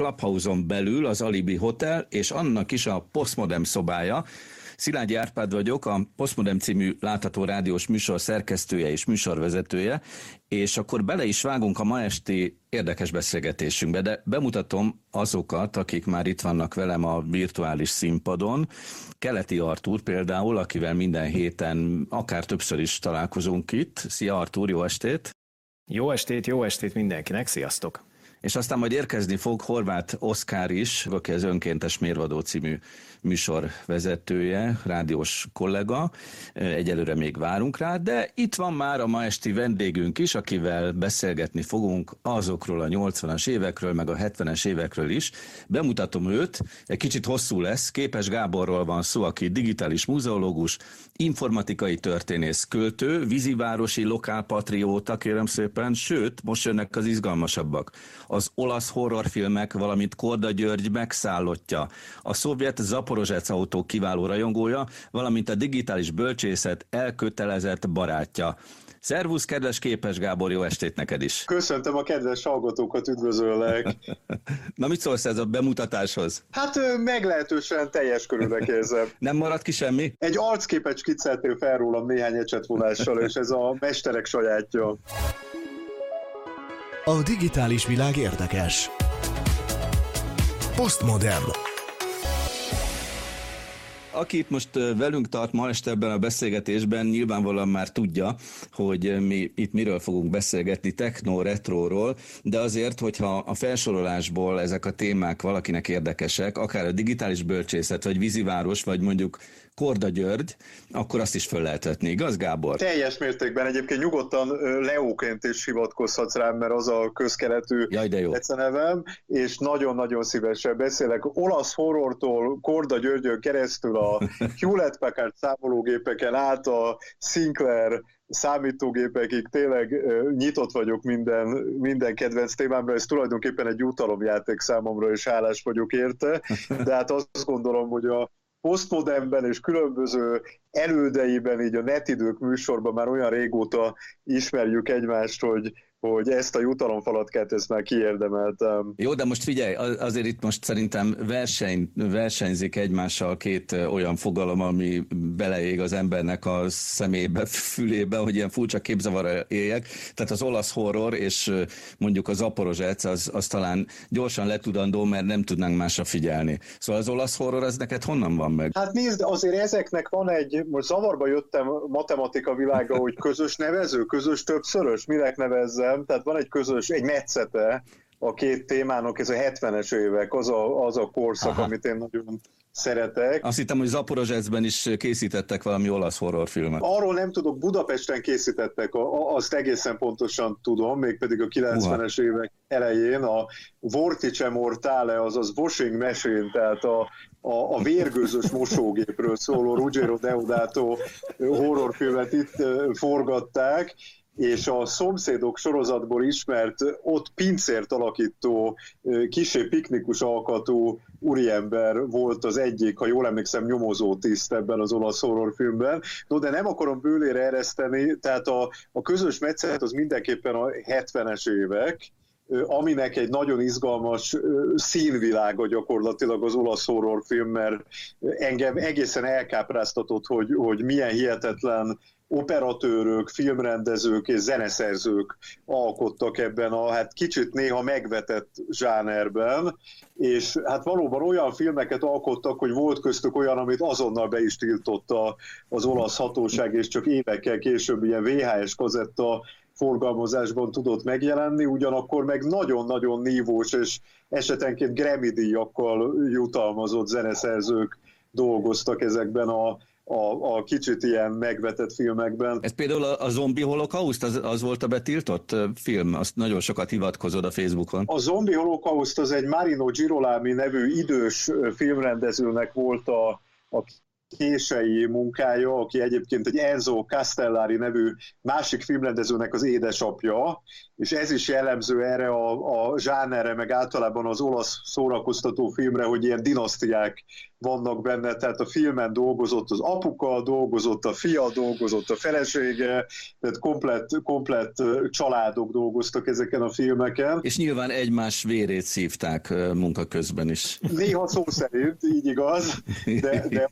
Clubhouse-on belül az Alibi Hotel, és annak is a Postmodem szobája. Szilágyi Árpád vagyok, a Postmodem című látható rádiós műsor szerkesztője és műsorvezetője, és akkor bele is vágunk a ma esti érdekes beszélgetésünkbe, de bemutatom azokat, akik már itt vannak velem a virtuális színpadon. Keleti Artúr például, akivel minden héten akár többször is találkozunk itt. Szia Artúr, jó estét! Jó estét, jó estét mindenkinek, sziasztok! És aztán majd érkezni fog Horváth Oszkár is, aki az Önkéntes Mérvadó című műsor vezetője, rádiós kollega. Egyelőre még várunk rá, de itt van már a ma esti vendégünk is, akivel beszélgetni fogunk azokról a 80-as évekről, meg a 70-es évekről is. Bemutatom őt, egy kicsit hosszú lesz, Képes Gáborról van szó, aki digitális muzeológus, informatikai történész, költő, vízivárosi lokálpatrióta, kérem szépen, sőt, most jönnek az izgalmasabbak. Az olasz horrorfilmek, valamint Korda György megszállottja, a szovjet Zaporozsec autó kiváló rajongója, valamint a digitális bölcsészet elkötelezett barátja. Szervusz, kedves Képes Gábor, jó estét neked is! Köszöntöm a kedves hallgatókat, üdvözöllek! Na mit szólsz ez a bemutatáshoz? Hát meglehetősen teljes körülnek érzem. Nem maradt ki semmi? Egy arcképet skicceltél fel rólam néhány ecsetvonással, és ez a mesterek sajátja. A digitális világ érdekes. Postmodern. Aki itt most velünk tart ma este ebben a beszélgetésben, nyilvánvalóan már tudja, hogy mi itt miről fogunk beszélgetni, techno, retroról, de azért, hogyha a felsorolásból ezek a témák valakinek érdekesek, akár a digitális bölcsészet, vagy víziváros, vagy mondjuk Korda György, akkor azt is föl lehet vetni, igaz Gábor? Teljes mértékben egyébként nyugodtan Leóként is hivatkozhatsz rám, mert az a közkeletű Jaj, de jó. nevem, és nagyon-nagyon szívesen beszélek olasz horrortól Korda Györgyön keresztül a Hewlett Packard számológépeken át a Sinclair számítógépekig tényleg nyitott vagyok minden, minden kedvenc témámra, ez tulajdonképpen egy jutalomjáték számomra, és hálás vagyok érte, de hát azt gondolom, hogy a posztmodernben és különböző elődeiben, így a netidők műsorban már olyan régóta ismerjük egymást, hogy, hogy ezt a jutalomfalatkát ezt már kiérdemeltem. Jó, de most figyelj, azért itt most szerintem verseny, versenyzik egymással két olyan fogalom, ami beleég az embernek a szemébe, fülébe, hogy ilyen furcsa képzavar éljek. Tehát az olasz horror és mondjuk az aporozsec, az, az talán gyorsan letudandó, mert nem tudnánk másra figyelni. Szóval az olasz horror, az neked honnan van meg? Hát nézd, azért ezeknek van egy, most zavarba jöttem matematika világa, hogy közös nevező, közös többszörös, minek nevezze szerintem, tehát van egy közös, egy metszete a két témának, ez a 70-es évek, az a, az a korszak, Aha. amit én nagyon szeretek. Azt hittem, hogy Zaporozsecben is készítettek valami olasz horrorfilmet. Arról nem tudok, Budapesten készítettek, azt egészen pontosan tudom, mégpedig a 90-es évek elején a Vortice Mortale, azaz Washing Machine, tehát a, a, a vérgőzös mosógépről szóló Ruggero Deodato horrorfilmet itt forgatták, és a szomszédok sorozatból ismert ott pincért alakító, kisé piknikus alkatú úriember volt az egyik, ha jól emlékszem, nyomozó tiszt ebben az olasz horrorfilmben. No, de nem akarom bőlére ereszteni, tehát a, a közös metszet az mindenképpen a 70-es évek, aminek egy nagyon izgalmas színvilága gyakorlatilag az olasz horrorfilm, mert engem egészen elkápráztatott, hogy, hogy milyen hihetetlen operatőrök, filmrendezők és zeneszerzők alkottak ebben a hát kicsit néha megvetett zsánerben, és hát valóban olyan filmeket alkottak, hogy volt köztük olyan, amit azonnal be is tiltotta az olasz hatóság, és csak évekkel később ilyen VHS kazetta forgalmazásban tudott megjelenni, ugyanakkor meg nagyon-nagyon nívós és esetenként Grammy díjakkal jutalmazott zeneszerzők dolgoztak ezekben a a, a kicsit ilyen megvetett filmekben. Ez például a, a zombi holokauszt, az, az volt a betiltott film? Azt nagyon sokat hivatkozod a Facebookon. A zombi holokauszt az egy Marino Girolami nevű idős filmrendezőnek volt a, a kései munkája, aki egyébként egy Enzo Castellari nevű másik filmrendezőnek az édesapja, és ez is jellemző erre a, a zsánerre, meg általában az olasz szórakoztató filmre, hogy ilyen dinasztiák vannak benne, tehát a filmen dolgozott az apuka, dolgozott a fia, dolgozott a felesége, tehát komplett, komplett családok dolgoztak ezeken a filmeken. És nyilván egymás vérét szívták munka közben is. Néha szó szerint, így igaz, de, de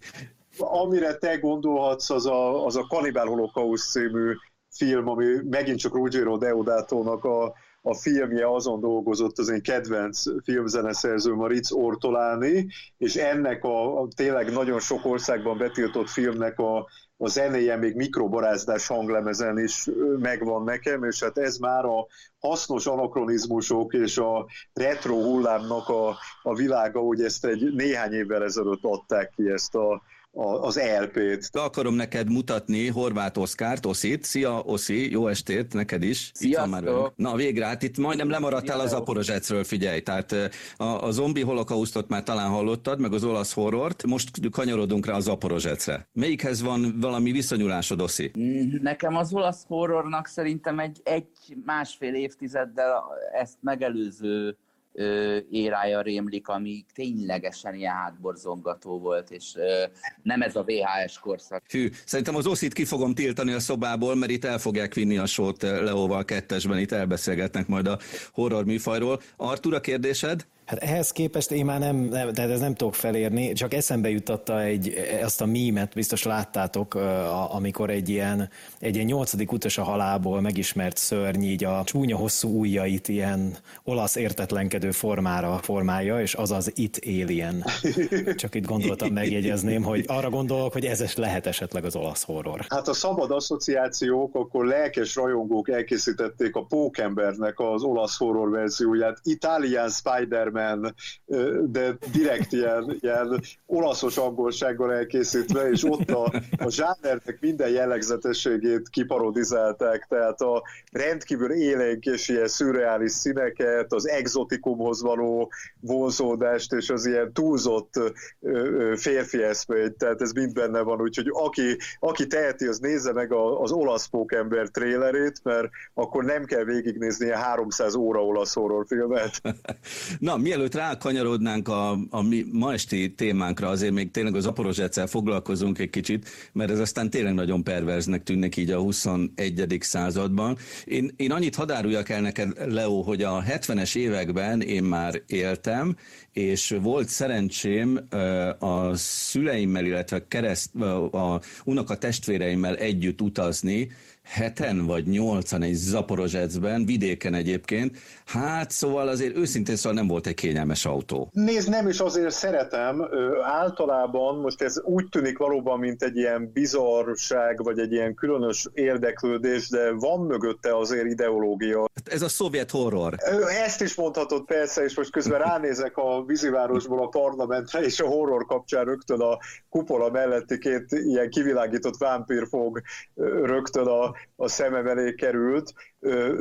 amire te gondolhatsz, az a, az a Cannibal Holocaust című film, ami megint csak Ruggero Deodato-nak a, a filmje azon dolgozott az én kedvenc filmzeneszerző Maritz Ortoláni, és ennek a, a tényleg nagyon sok országban betiltott filmnek a, a zenéje még mikroborázdás hanglemezen is megvan nekem, és hát ez már a hasznos anakronizmusok és a retro hullámnak a, a világa, hogy ezt egy néhány évvel ezelőtt adták ki ezt a, az ELP-t. Akarom neked mutatni Horváth Oszkárt, Oszit. Szia, Oszi, jó estét neked is. Sziasztok! Na végre, hát itt majdnem lemaradtál az Aporozsecről, figyelj. Tehát a, a zombi holokausztot már talán hallottad, meg az olasz horrort. Most kanyarodunk rá az Aporozsecre. Melyikhez van valami viszonyulásod, Oszi? Nekem az olasz horrornak szerintem egy, egy másfél évtizeddel ezt megelőző érája rémlik, ami ténylegesen ilyen hátborzongató volt, és nem ez a VHS korszak. Hű, szerintem az oszit ki fogom tiltani a szobából, mert itt el fogják vinni a sót Leóval kettesben, itt elbeszélgetnek majd a horror műfajról. Artur, a kérdésed? Hát ehhez képest én már nem, nem tehát ez nem tudok felérni, csak eszembe jutatta egy, ezt a mímet, biztos láttátok, amikor egy ilyen, egy ilyen nyolcadik utas a halálból megismert szörny így a csúnya hosszú ujjait ilyen olasz értetlenkedő formára formálja, és az az It Alien. Csak itt gondoltam megjegyezném, hogy arra gondolok, hogy ez lehet esetleg az olasz horror. Hát a szabad asszociációk, akkor lelkes rajongók elkészítették a Pókembernek az olasz horror verzióját, Italian Spider Batman, de direkt ilyen, ilyen olaszos angolsággal elkészítve, és ott a, a zsánernek minden jellegzetességét kiparodizálták, tehát a rendkívül élénk és ilyen szürreális színeket, az exotikumhoz való vonzódást, és az ilyen túlzott férfi eszményt, tehát ez mind benne van, úgyhogy aki, aki teheti, az nézze meg az olasz pókember trélerét, mert akkor nem kell végignézni ilyen 300 óra olasz horrorfilmet. Na, mielőtt rákanyarodnánk a, a mi ma esti témánkra, azért még tényleg az aporozsetszel foglalkozunk egy kicsit, mert ez aztán tényleg nagyon perverznek tűnik így a 21. században. Én, én annyit hadáruljak el neked, Leo, hogy a 70-es években én már éltem, és volt szerencsém a szüleimmel, illetve kereszt, a unoka testvéreimmel együtt utazni, heten vagy nyolcan egy Zaporozsecben, vidéken egyébként. Hát szóval azért őszintén szóval nem volt egy kényelmes autó. Nézd, nem is azért szeretem. Ö, általában most ez úgy tűnik valóban, mint egy ilyen bizarság, vagy egy ilyen különös érdeklődés, de van mögötte azért ideológia. Hát ez a szovjet horror. Ö, ezt is mondhatod persze, és most közben ránézek a vízivárosból a parlamentre, és a horror kapcsán rögtön a kupola melletti két ilyen kivilágított vámpírfog rögtön a a szemem elé került.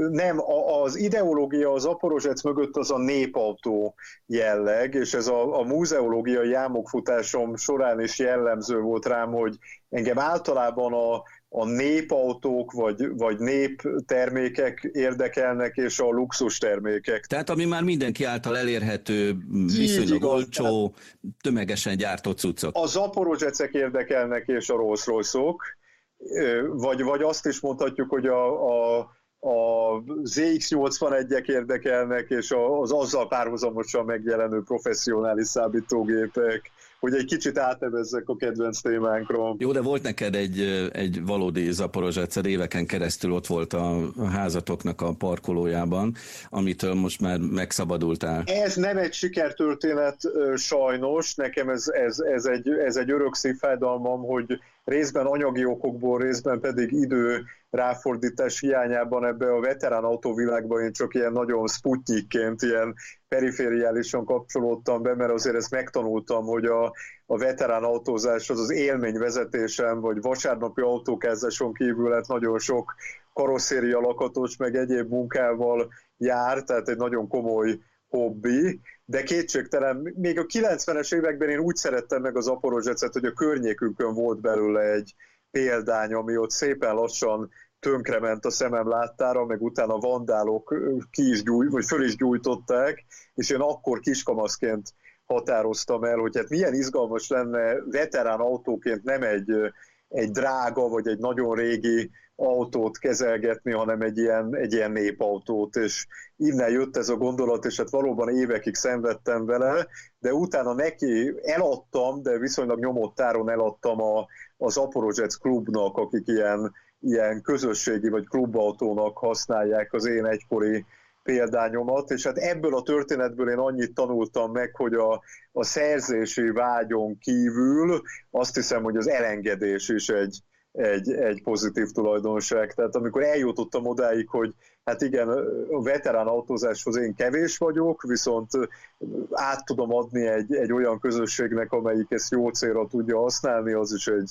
Nem, az ideológia az aporozsec mögött az a népautó jelleg, és ez a, a múzeológiai jámokfutásom során is jellemző volt rám, hogy engem általában a, a népautók vagy, vagy néptermékek érdekelnek, és a luxus termékek. Tehát ami már mindenki által elérhető, viszonylag olcsó, tömegesen gyártott cuccok. A zaporozsecek érdekelnek, és a Rolls Royce-ok, vagy, vagy azt is mondhatjuk, hogy a, a, a ZX81-ek érdekelnek, és az azzal párhuzamosan megjelenő professzionális számítógépek, hogy egy kicsit átevezzek a kedvenc témánkról. Jó, de volt neked egy, egy valódi zaporozsetszer, éveken keresztül ott volt a házatoknak a parkolójában, amitől most már megszabadultál. Ez nem egy sikertörténet sajnos, nekem ez, ez, ez, egy, ez egy örök szívfájdalmam, hogy részben anyagi okokból, részben pedig idő ráfordítás hiányában ebbe a veterán autóvilágban én csak ilyen nagyon sputyikként, ilyen perifériálisan kapcsolódtam be, mert azért ezt megtanultam, hogy a, a veterán autózás az az élményvezetésem, vagy vasárnapi autókázáson kívül hát nagyon sok karosszéria lakatos, meg egyéb munkával jár, tehát egy nagyon komoly hobbi, de kétségtelen, még a 90-es években én úgy szerettem meg az Aporozsecet, hogy a környékünkön volt belőle egy példány, ami ott szépen lassan tönkrement a szemem láttára, meg utána a vandálok ki is gyújt, vagy föl is gyújtották, és én akkor kiskamaszként határoztam el, hogy hát milyen izgalmas lenne veterán autóként nem egy, egy drága, vagy egy nagyon régi autót kezelgetni, hanem egy ilyen, egy ilyen népautót, és innen jött ez a gondolat, és hát valóban évekig szenvedtem vele, de utána neki eladtam, de viszonylag nyomott áron eladtam a, az Aporozsec klubnak, akik ilyen, ilyen közösségi vagy klubautónak használják az én egykori példányomat, és hát ebből a történetből én annyit tanultam meg, hogy a, a szerzési vágyon kívül azt hiszem, hogy az elengedés is egy, egy, egy pozitív tulajdonság. Tehát amikor eljutottam odáig, hogy hát igen, a veterán autózáshoz én kevés vagyok, viszont át tudom adni egy, egy olyan közösségnek, amelyik ezt jó célra tudja használni, az is egy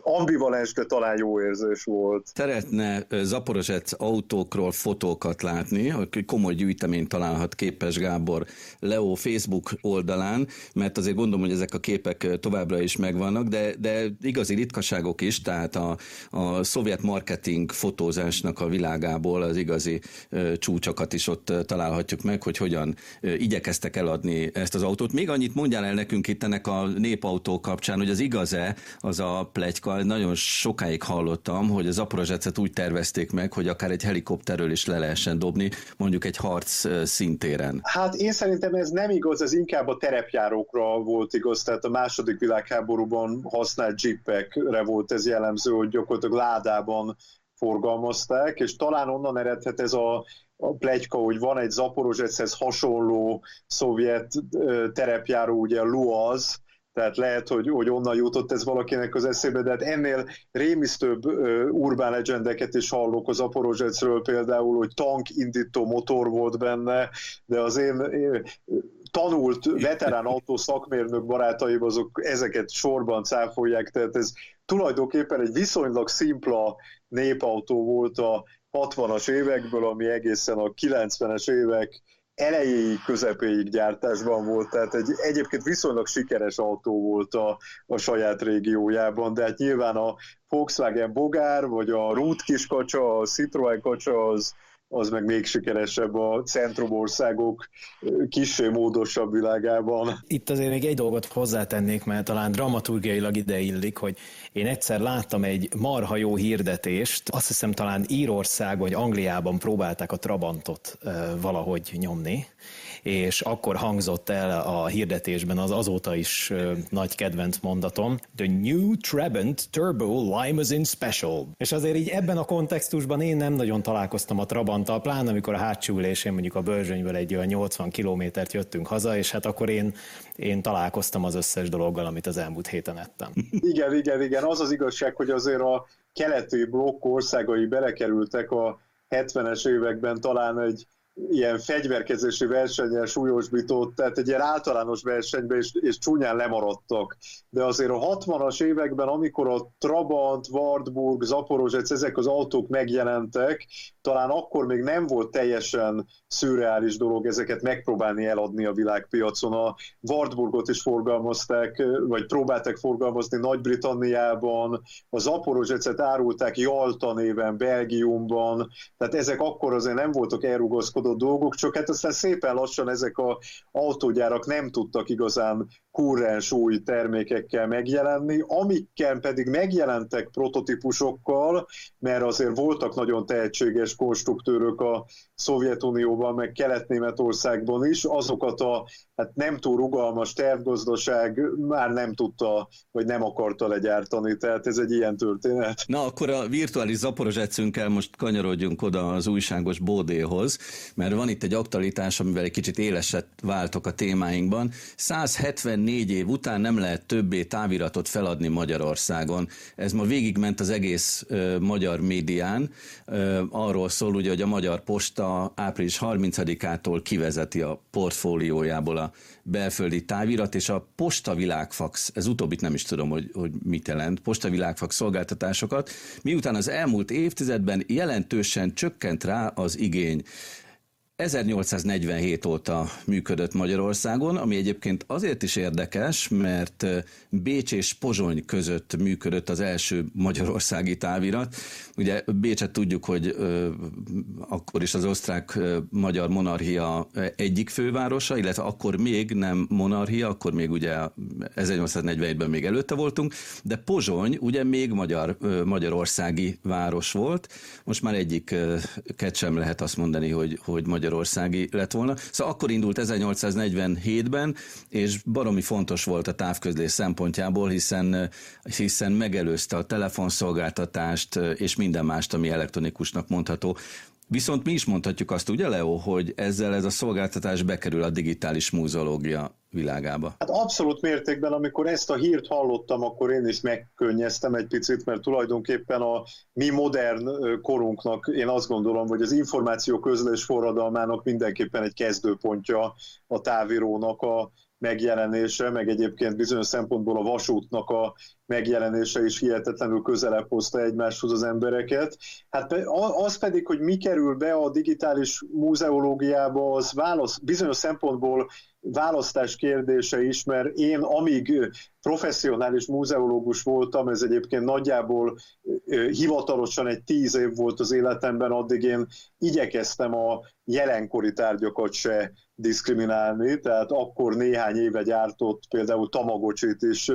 ambivalens, de talán jó érzés volt. Szeretne Zaporozsec autókról fotókat látni, komoly gyűjteményt találhat Képes Gábor Leo Facebook oldalán, mert azért gondolom, hogy ezek a képek továbbra is megvannak, de, de igazi ritkaságok is, tehát a, a szovjet marketing fotózásnak a világából az igazi csúcsokat is ott találhatjuk meg, hogy hogyan igyekeztek eladni ezt az autót. Még annyit mondjál el nekünk itt ennek a népautó kapcsán, hogy az igaz-e az a plegy plegyka, nagyon sokáig hallottam, hogy az Aporozsecet úgy tervezték meg, hogy akár egy helikopterről is le lehessen dobni, mondjuk egy harc szintéren. Hát én szerintem ez nem igaz, ez inkább a terepjárókra volt igaz, tehát a második világháborúban használt jeepekre volt ez jellemző, hogy gyakorlatilag ládában forgalmazták, és talán onnan eredhet ez a, a plegyka, hogy van egy Zaporozsechez hasonló szovjet terepjáró, ugye Luaz, tehát lehet, hogy, hogy onnan jutott ez valakinek az eszébe, de hát ennél rémisztőbb uh, urbán legendeket is hallok az Aporozsecről például, hogy tankindító motor volt benne, de az én, én tanult veterán autó szakmérnök barátaim azok ezeket sorban cáfolják, tehát ez tulajdonképpen egy viszonylag szimpla népautó volt a 60-as évekből, ami egészen a 90-es évek elejéig, közepéig gyártásban volt, tehát egy egyébként viszonylag sikeres autó volt a, a saját régiójában, de hát nyilván a Volkswagen Bogár, vagy a Rút kiskacsa, a Citroën kacsa az, az meg még sikeresebb a centrumországok kissé módosabb világában. Itt azért még egy dolgot hozzátennék, mert talán dramaturgiailag ide illik, hogy én egyszer láttam egy marha jó hirdetést, azt hiszem talán Írország vagy Angliában próbálták a Trabantot valahogy nyomni, és akkor hangzott el a hirdetésben az azóta is nagy kedvenc mondatom, The New Trabant Turbo Limousine Special. És azért így ebben a kontextusban én nem nagyon találkoztam a Trabanttal, pláne amikor a hátsó ülésén mondjuk a Börzsönyből egy olyan 80 kilométert jöttünk haza, és hát akkor én, én találkoztam az összes dologgal, amit az elmúlt héten ettem. Igen, igen, igen. Az az igazság, hogy azért a keleti blokk országai belekerültek a 70-es években talán egy ilyen fegyverkezési versenyen súlyosbított, tehát egy ilyen általános versenyben és, és csúnyán lemaradtak. De azért a 60-as években, amikor a Trabant, Wartburg, Zaporozsec, ezek az autók megjelentek, talán akkor még nem volt teljesen szürreális dolog ezeket megpróbálni eladni a világpiacon. A Wartburgot is forgalmazták, vagy próbálták forgalmazni Nagy-Britanniában, a Zaporozsecet árulták Jalta néven, Belgiumban, tehát ezek akkor azért nem voltak elrugaszkodott dolgok, csak hát aztán szépen lassan ezek a autógyárak nem tudtak igazán kurrens új termékekkel megjelenni, amikkel pedig megjelentek prototípusokkal, mert azért voltak nagyon tehetséges konstruktőrök a Szovjetunióban, meg Kelet-Németországban is, azokat a hát nem túl rugalmas tervgazdaság már nem tudta, vagy nem akarta legyártani, tehát ez egy ilyen történet. Na akkor a virtuális zaporozsetszünkkel most kanyarodjunk oda az újságos bódéhoz, mert van itt egy aktualitás, amivel egy kicsit éleset váltok a témáinkban. 174 év után nem lehet többé táviratot feladni Magyarországon. Ez ma végigment az egész ö, magyar médián. Ö, arról szól ugye, hogy a Magyar Posta április 30-ától kivezeti a portfóliójából a belföldi távirat, és a Posta Világfax, ez utóbbit nem is tudom, hogy, hogy mit jelent, Posta Világfax szolgáltatásokat, miután az elmúlt évtizedben jelentősen csökkent rá az igény. 1847 óta működött Magyarországon, ami egyébként azért is érdekes, mert Bécs és Pozsony között működött az első magyarországi távirat. Ugye Bécset tudjuk, hogy ö, akkor is az osztrák-magyar monarchia egyik fővárosa, illetve akkor még nem monarchia, akkor még ugye 1841-ben még előtte voltunk, de Pozsony ugye még magyar, ö, magyarországi város volt. Most már egyik sem lehet azt mondani, hogy, hogy magyar magyarországi lett volna. Szóval akkor indult 1847-ben, és baromi fontos volt a távközlés szempontjából, hiszen, hiszen megelőzte a telefonszolgáltatást és minden mást, ami elektronikusnak mondható. Viszont mi is mondhatjuk azt, ugye Leo, hogy ezzel ez a szolgáltatás bekerül a digitális múzeológia világába. Hát abszolút mértékben, amikor ezt a hírt hallottam, akkor én is megkönnyeztem egy picit, mert tulajdonképpen a mi modern korunknak én azt gondolom, hogy az információ közlés forradalmának mindenképpen egy kezdőpontja a távírónak a megjelenése, meg egyébként bizonyos szempontból a vasútnak a megjelenése is hihetetlenül közelebb hozta egymáshoz az embereket. Hát az pedig, hogy mi kerül be a digitális múzeológiába, az válasz, bizonyos szempontból választás kérdése is, mert én amíg professzionális múzeológus voltam, ez egyébként nagyjából hivatalosan egy tíz év volt az életemben, addig én igyekeztem a jelenkori tárgyakat se diszkriminálni, tehát akkor néhány éve gyártott például Tamagocsit is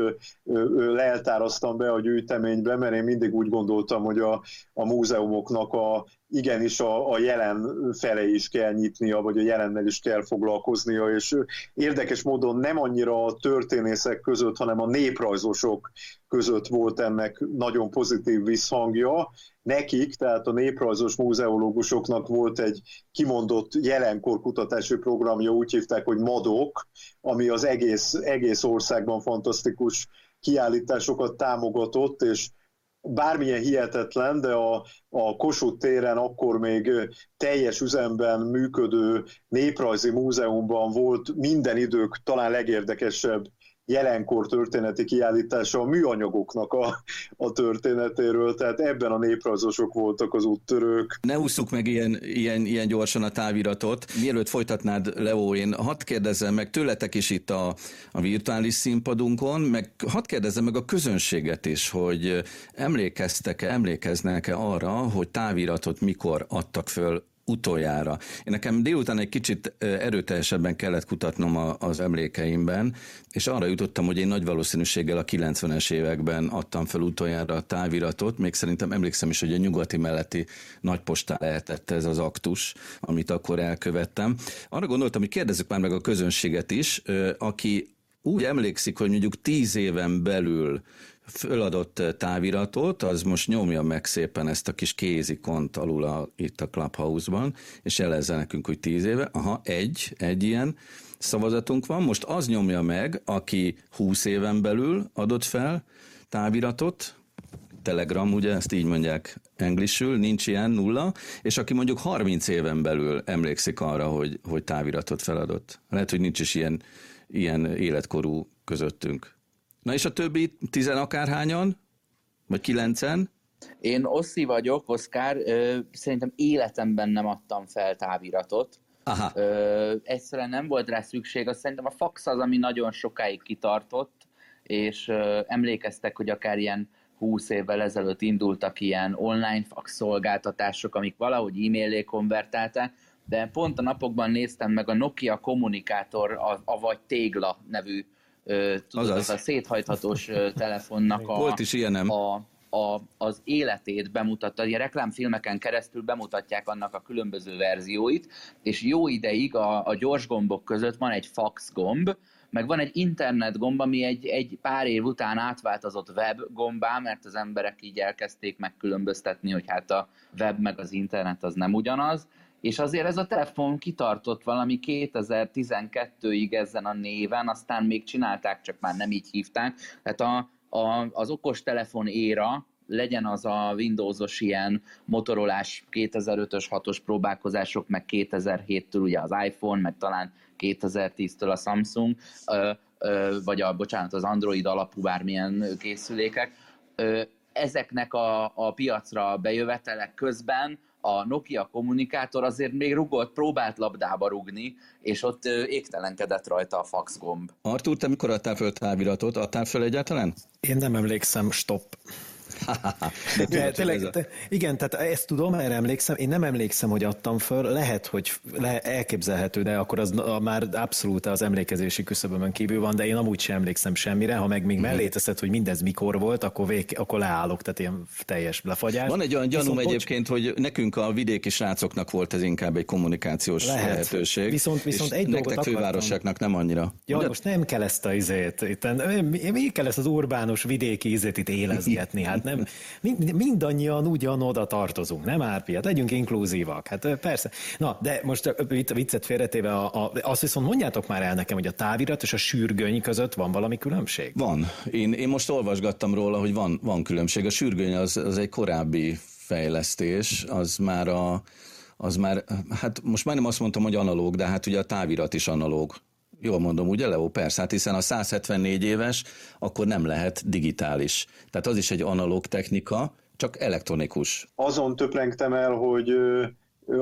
leltároztam be a gyűjteménybe, mert én mindig úgy gondoltam, hogy a, a múzeumoknak a igenis a, a jelen fele is kell nyitnia, vagy a jelennel is kell foglalkoznia, és érdekes módon nem annyira a történészek között, hanem a néprajzosok között volt ennek nagyon pozitív visszhangja. Nekik, tehát a néprajzos múzeológusoknak volt egy kimondott jelenkor kutatási programja, úgy hívták, hogy MADOK, ami az egész, egész országban fantasztikus kiállításokat támogatott, és bármilyen hihetetlen, de a, a Kossuth téren akkor még teljes üzemben működő néprajzi múzeumban volt minden idők talán legérdekesebb jelenkor történeti kiállítása a műanyagoknak a, a történetéről, tehát ebben a néprajzosok voltak az úttörők. Ne ússzuk meg ilyen, ilyen, ilyen gyorsan a táviratot. Mielőtt folytatnád, Leo, én hadd kérdezzem meg tőletek is itt a, a virtuális színpadunkon, meg hadd kérdezzem meg a közönséget is, hogy emlékeztek-e, emlékeznek-e arra, hogy táviratot mikor adtak föl utoljára. Én nekem délután egy kicsit erőteljesebben kellett kutatnom a, az emlékeimben, és arra jutottam, hogy én nagy valószínűséggel a 90-es években adtam fel utoljára a táviratot, még szerintem emlékszem is, hogy a nyugati melletti nagypostá lehetett ez az aktus, amit akkor elkövettem. Arra gondoltam, hogy kérdezzük már meg a közönséget is, aki úgy emlékszik, hogy mondjuk tíz éven belül föladott táviratot, az most nyomja meg szépen ezt a kis kézikont alul a, itt a Clubhouse-ban, és jelezze nekünk, hogy tíz éve. Aha, egy, egy ilyen szavazatunk van. Most az nyomja meg, aki 20 éven belül adott fel táviratot, Telegram, ugye ezt így mondják englisül, nincs ilyen nulla, és aki mondjuk 30 éven belül emlékszik arra, hogy, hogy táviratot feladott. Lehet, hogy nincs is ilyen, ilyen életkorú közöttünk. Na és a többi tizen akárhányan? Vagy kilencen? Én Oszi vagyok, Oszkár, szerintem életemben nem adtam fel táviratot. Aha. Ö, egyszerűen nem volt rá szükség, azt szerintem a fax az, ami nagyon sokáig kitartott, és ö, emlékeztek, hogy akár ilyen 20 évvel ezelőtt indultak ilyen online fax szolgáltatások, amik valahogy e-mailé konvertálták, de pont a napokban néztem meg a Nokia kommunikátor, a, a vagy tégla nevű tudod, az a széthajthatós telefonnak a, Volt is ilyenem. a, a, az életét bemutatta, ilyen reklámfilmeken keresztül bemutatják annak a különböző verzióit, és jó ideig a, a gyors gombok között van egy fax gomb, meg van egy internet gomb, ami egy, egy pár év után átváltozott web gombá, mert az emberek így elkezdték megkülönböztetni, hogy hát a web meg az internet az nem ugyanaz, és azért ez a telefon kitartott valami 2012-ig ezen a néven, aztán még csinálták, csak már nem így hívták. Tehát a, a, az okos telefon éra, legyen az a Windowsos ilyen motorolás 2005-ös 6-os próbálkozások, meg 2007-től ugye az iPhone, meg talán 2010-től a Samsung, vagy a, bocsánat, az Android alapú bármilyen készülékek, ezeknek a, a piacra bejövetelek közben a Nokia kommunikátor azért még rugott, próbált labdába rugni, és ott égtelenkedett rajta a fax gomb. Artur, te mikor adtál föl táviratot? Adtál föl egyáltalán? Én nem emlékszem, stop. de de tényleg, te, igen, tehát ezt tudom, erre emlékszem. Én nem emlékszem, hogy adtam föl. Lehet, hogy le, elképzelhető, de akkor az már abszolút az emlékezési küszöbömön kívül van, de én amúgy sem emlékszem semmire. Ha meg még mm. mellé teszed, hogy mindez mikor volt, akkor, vég, akkor leállok, tehát ilyen teljes lefagyás. Van egy olyan gyanúm viszont, egyébként, hogy nekünk a vidéki srácoknak volt ez inkább egy kommunikációs lehet. lehetőség. Viszont, viszont egy nektek fővárosoknak nem annyira. Ja, Ugye? most nem kell ezt a izét. Itt, mi kell ezt az urbánus vidéki izét itt élezgetni? Hát nem, mind, mindannyian ugyan oda tartozunk, nem Árpi? Hát legyünk inkluzívak. Hát persze. Na, de most viccet félretéve, a, a, azt viszont mondjátok már el nekem, hogy a távirat és a sürgöny között van valami különbség? Van. Én, én most olvasgattam róla, hogy van, van különbség. A sürgöny az, az egy korábbi fejlesztés, az már a az már, hát most már nem azt mondtam, hogy analóg, de hát ugye a távirat is analóg. Jól mondom, ugye Leo? Persze, hát hiszen a 174 éves, akkor nem lehet digitális. Tehát az is egy analóg technika, csak elektronikus. Azon töprengtem el, hogy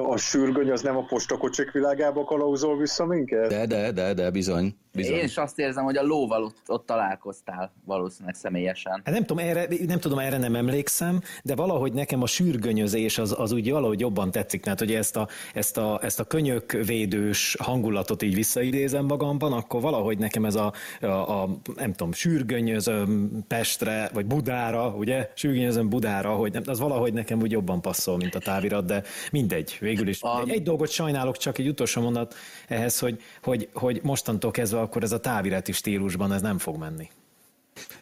a sürgöny az nem a postakocsik világába kalauzol vissza minket? De, de, de, de, bizony. Bizony. Én is azt érzem, hogy a lóval ott, ott találkoztál valószínűleg személyesen. Hát nem tudom, erre, nem tudom, erre nem emlékszem, de valahogy nekem a sürgönyözés az, az úgy valahogy jobban tetszik, mert hogy ezt a, ezt a, ezt a könyökvédős hangulatot így visszaidézem magamban, akkor valahogy nekem ez a, a, a nem tudom, sürgönyözöm Pestre, vagy Budára, ugye? Sürgönyözöm Budára, hogy nem, az valahogy nekem úgy jobban passzol, mint a távirat, de mindegy végül is. A... Egy dolgot sajnálok, csak egy utolsó mondat ehhez, hogy, hogy, hogy mostantól kezdve akkor ez a távirati stílusban ez nem fog menni.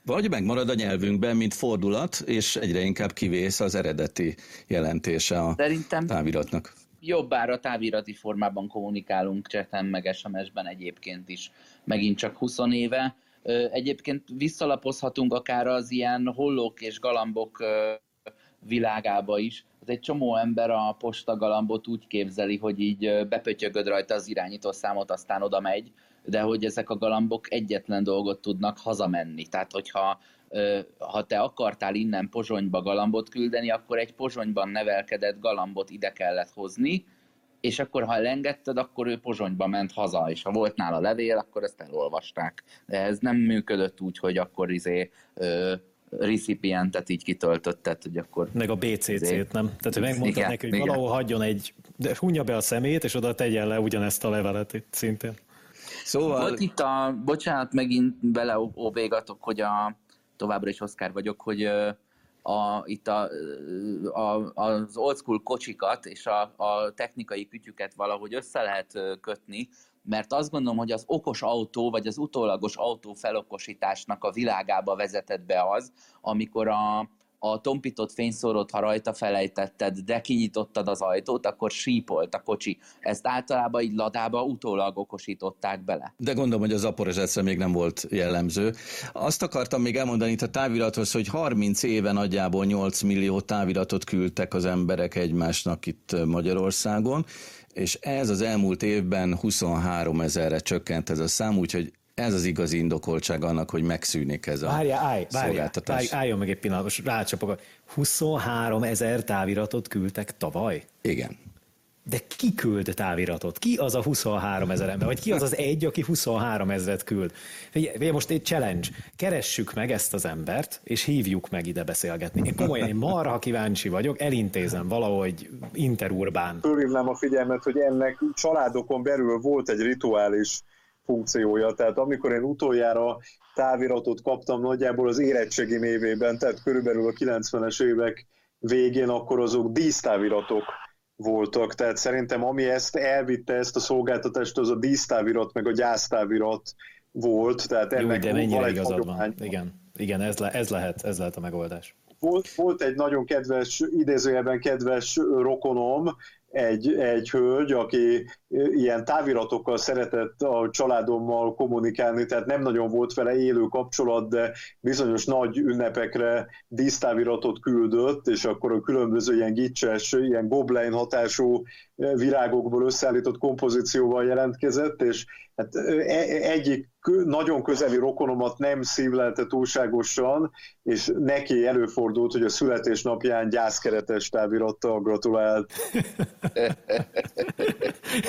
Vagy megmarad a nyelvünkben, mint fordulat, és egyre inkább kivész az eredeti jelentése a Szerintem táviratnak. Jobbára távirati formában kommunikálunk cseten, meg SMS-ben egyébként is, megint csak 20 éve. Egyébként visszalapozhatunk akár az ilyen hollók és galambok világába is, az egy csomó ember a postagalambot úgy képzeli, hogy így bepötyögöd rajta az irányító számot, aztán oda megy, de hogy ezek a galambok egyetlen dolgot tudnak hazamenni. Tehát, hogyha ha te akartál innen Pozsonyba galambot küldeni, akkor egy Pozsonyban nevelkedett galambot ide kellett hozni, és akkor ha elengedted, akkor ő Pozsonyba ment haza, és ha volt nála levél, akkor ezt elolvasták. De ez nem működött úgy, hogy akkor izé ö, recipientet így kitöltötted, hogy akkor... Meg a BCC-t, nem? Tehát, hogy megmondtad neki, hogy igen. valahol hagyjon egy, de hunja be a szemét, és oda tegyen le ugyanezt a levelet itt szintén. Szóval... Volt itt a, bocsánat, megint beleóvégatok, hogy a, továbbra is Oszkár vagyok, hogy a, itt a, a, az old school kocsikat és a, a technikai kütyüket valahogy össze lehet kötni, mert azt gondolom, hogy az okos autó, vagy az utólagos autó felokosításnak a világába vezetett be az, amikor a, a tompított fényszórót, ha rajta felejtetted, de kinyitottad az ajtót, akkor sípolt a kocsi. Ezt általában így ladába utólag okosították bele. De gondolom, hogy az aporozsátra még nem volt jellemző. Azt akartam még elmondani itt a távirathoz, hogy 30 éve nagyjából 8 millió táviratot küldtek az emberek egymásnak itt Magyarországon, és ez az elmúlt évben 23 ezerre csökkent ez a szám, úgyhogy ez az igazi indokoltság annak, hogy megszűnik ez a várja, állj, várja, állj, álljon meg egy pillanat, most rácsapok. 23 ezer táviratot küldtek tavaly? Igen. De ki küld táviratot? Ki az a 23 ezer ember? Vagy ki az az egy, aki 23 ezeret küld? Figyelj, most egy challenge. Keressük meg ezt az embert, és hívjuk meg ide beszélgetni. Én komolyan, én marha kíváncsi vagyok, elintézem valahogy interurbán. Fölhívnám a figyelmet, hogy ennek családokon belül volt egy rituális funkciója. Tehát amikor én utoljára táviratot kaptam nagyjából az érettségim évében, tehát körülbelül a 90-es évek végén, akkor azok dísztáviratok voltak. Tehát szerintem ami ezt elvitte, ezt a szolgáltatást, az a dísztávirat, meg a gyásztávirat volt. Tehát ennek Jó, de mennyire igazad van. Igen, igen ez, le, ez, lehet, ez lehet a megoldás. Volt, volt egy nagyon kedves, idézőjelben kedves rokonom, egy, egy hölgy, aki ilyen táviratokkal szeretett a családommal kommunikálni, tehát nem nagyon volt vele élő kapcsolat, de bizonyos nagy ünnepekre dísztáviratot küldött, és akkor a különböző ilyen gicses, ilyen goblein hatású virágokból összeállított kompozícióval jelentkezett, és hát e, egyik nagyon közeli rokonomat nem szívlelte túlságosan, és neki előfordult, hogy a születésnapján gyászkeretes távirattal gratulált.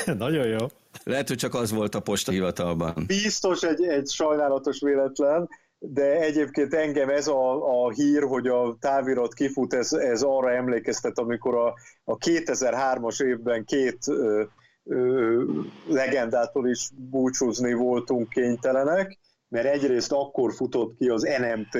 nagyon jó. Lehet, hogy csak az volt a postahivatalban. Biztos egy, egy sajnálatos véletlen, de egyébként engem ez a, a hír, hogy a távirat kifut, ez, ez arra emlékeztet, amikor a, a 2003-as évben két ö, ö, legendától is búcsúzni voltunk kénytelenek, mert egyrészt akkor futott ki az NMT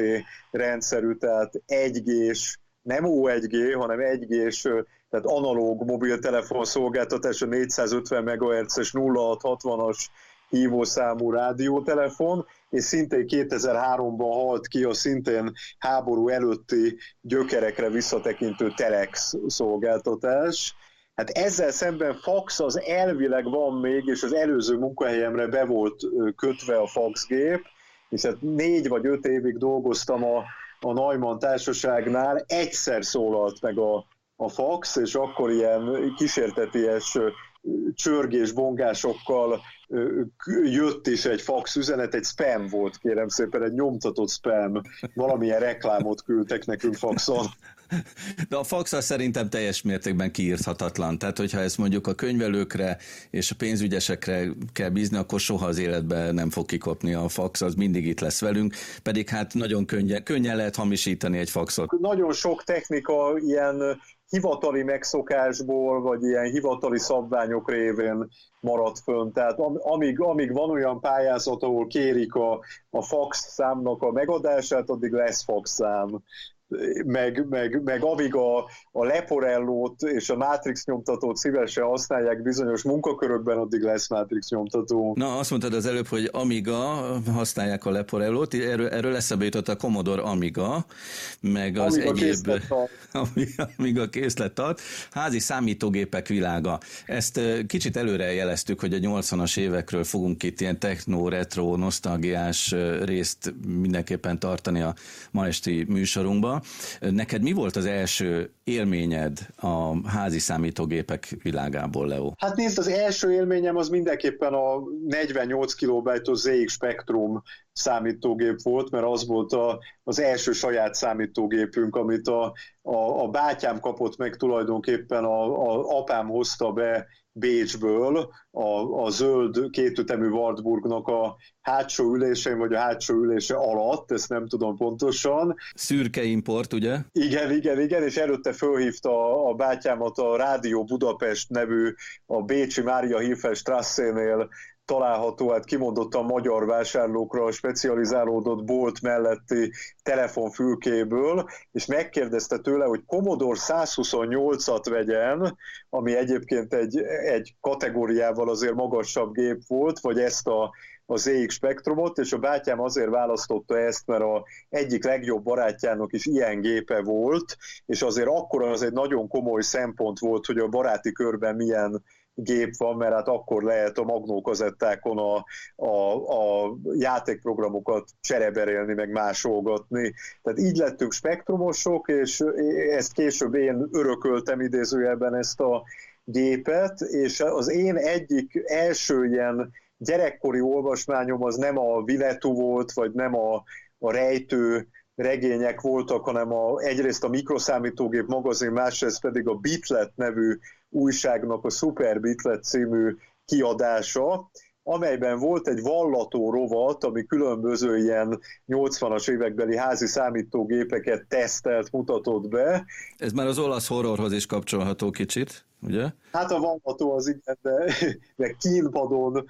rendszerű, tehát 1G-s, nem O1G, hanem 1G-s, tehát analóg mobiltelefon szolgáltatás, a 450 MHz-es 0660-as hívószámú rádiótelefon, és szintén 2003-ban halt ki a szintén háború előtti gyökerekre visszatekintő telex szolgáltatás. Hát ezzel szemben fax az elvileg van még, és az előző munkahelyemre be volt kötve a faxgép, és hát négy vagy öt évig dolgoztam a, a Neumann társaságnál, egyszer szólalt meg a, a fax, és akkor ilyen kísérteties csörgés, bongásokkal jött is egy fax üzenet, egy spam volt, kérem szépen, egy nyomtatott spam, valamilyen reklámot küldtek nekünk faxon. De a fax szerintem teljes mértékben kiírthatatlan. Tehát, hogyha ezt mondjuk a könyvelőkre és a pénzügyesekre kell bízni, akkor soha az életben nem fog kikopni a fax, az mindig itt lesz velünk, pedig hát nagyon könnyen, könnyen lehet hamisítani egy faxot. Nagyon sok technika ilyen hivatali megszokásból, vagy ilyen hivatali szabványok révén maradt fönn. Tehát amíg, amíg van olyan pályázat, ahol kérik a, a fax számnak a megadását, addig lesz fax szám meg, meg, meg amíg a, a Leporellót és a Matrix nyomtatót szívesen használják bizonyos munkakörökben, addig lesz Matrix nyomtató. Na, azt mondtad az előbb, hogy Amiga használják a Leporellót, erről, erről eszembe jutott a Commodore Amiga, meg az Amiga egyéb Amiga készlet tart, házi számítógépek világa. Ezt kicsit előre jeleztük, hogy a 80-as évekről fogunk itt ilyen techno, retro, nosztalgiás részt mindenképpen tartani a ma esti műsorunkban. Neked mi volt az első élményed a házi számítógépek világából, Leo? Hát nézd, az első élményem az mindenképpen a 48 kilobajtos ZX Spectrum számítógép volt, mert az volt a, az első saját számítógépünk, amit a, a, a bátyám kapott meg tulajdonképpen, a, a apám hozta be Bécsből a, a zöld kétütemű Wartburgnak a hátsó ülésein, vagy a hátsó ülése alatt, ezt nem tudom pontosan. Szürke import, ugye? Igen, igen, igen, és előtte fölhívta a bátyámat a Rádió Budapest nevű, a Bécsi Mária Hilfes Strasszénél található, hát kimondottan magyar vásárlókra specializálódott bolt melletti telefonfülkéből, és megkérdezte tőle, hogy Commodore 128-at vegyen, ami egyébként egy, egy kategóriával azért magasabb gép volt, vagy ezt a az ZX Spectrumot, és a bátyám azért választotta ezt, mert a egyik legjobb barátjának is ilyen gépe volt, és azért akkor az egy nagyon komoly szempont volt, hogy a baráti körben milyen gép van, mert hát akkor lehet a magnókazettákon a, a, a játékprogramokat csereberélni, meg másolgatni. Tehát így lettünk spektrumosok, és ezt később én örököltem idézőjelben ezt a gépet, és az én egyik első ilyen gyerekkori olvasmányom az nem a Viletu volt, vagy nem a, a rejtő regények voltak, hanem a, egyrészt a mikroszámítógép magazin, másrészt pedig a Bitlet nevű újságnak a Super Bitlet című kiadása, amelyben volt egy vallató rovat, ami különböző ilyen 80-as évekbeli házi számítógépeket tesztelt, mutatott be. Ez már az olasz horrorhoz is kapcsolható kicsit ugye? Hát a vallató az igen, de, de kínpadon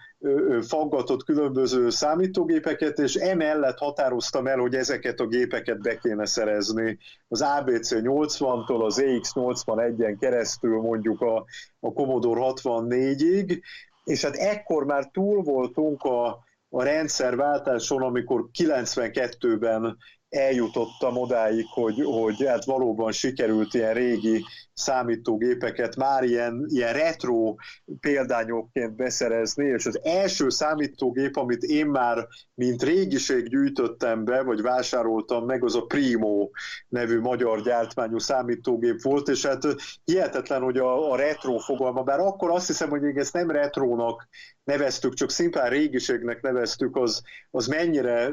faggatott különböző számítógépeket, és emellett határoztam el, hogy ezeket a gépeket be kéne szerezni. Az ABC 80-tól az EX81-en keresztül mondjuk a, a Commodore 64-ig, és hát ekkor már túl voltunk a, a rendszerváltáson, amikor 92-ben eljutottam odáig, hogy, hogy hát valóban sikerült ilyen régi számítógépeket már ilyen, ilyen retro példányokként beszerezni, és az első számítógép, amit én már mint régiség gyűjtöttem be, vagy vásároltam meg, az a Primo nevű magyar gyártmányú számítógép volt, és hát hihetetlen, hogy a, a retro fogalma, bár akkor azt hiszem, hogy még ezt nem retrónak neveztük, csak szimplán régiségnek neveztük, az, az mennyire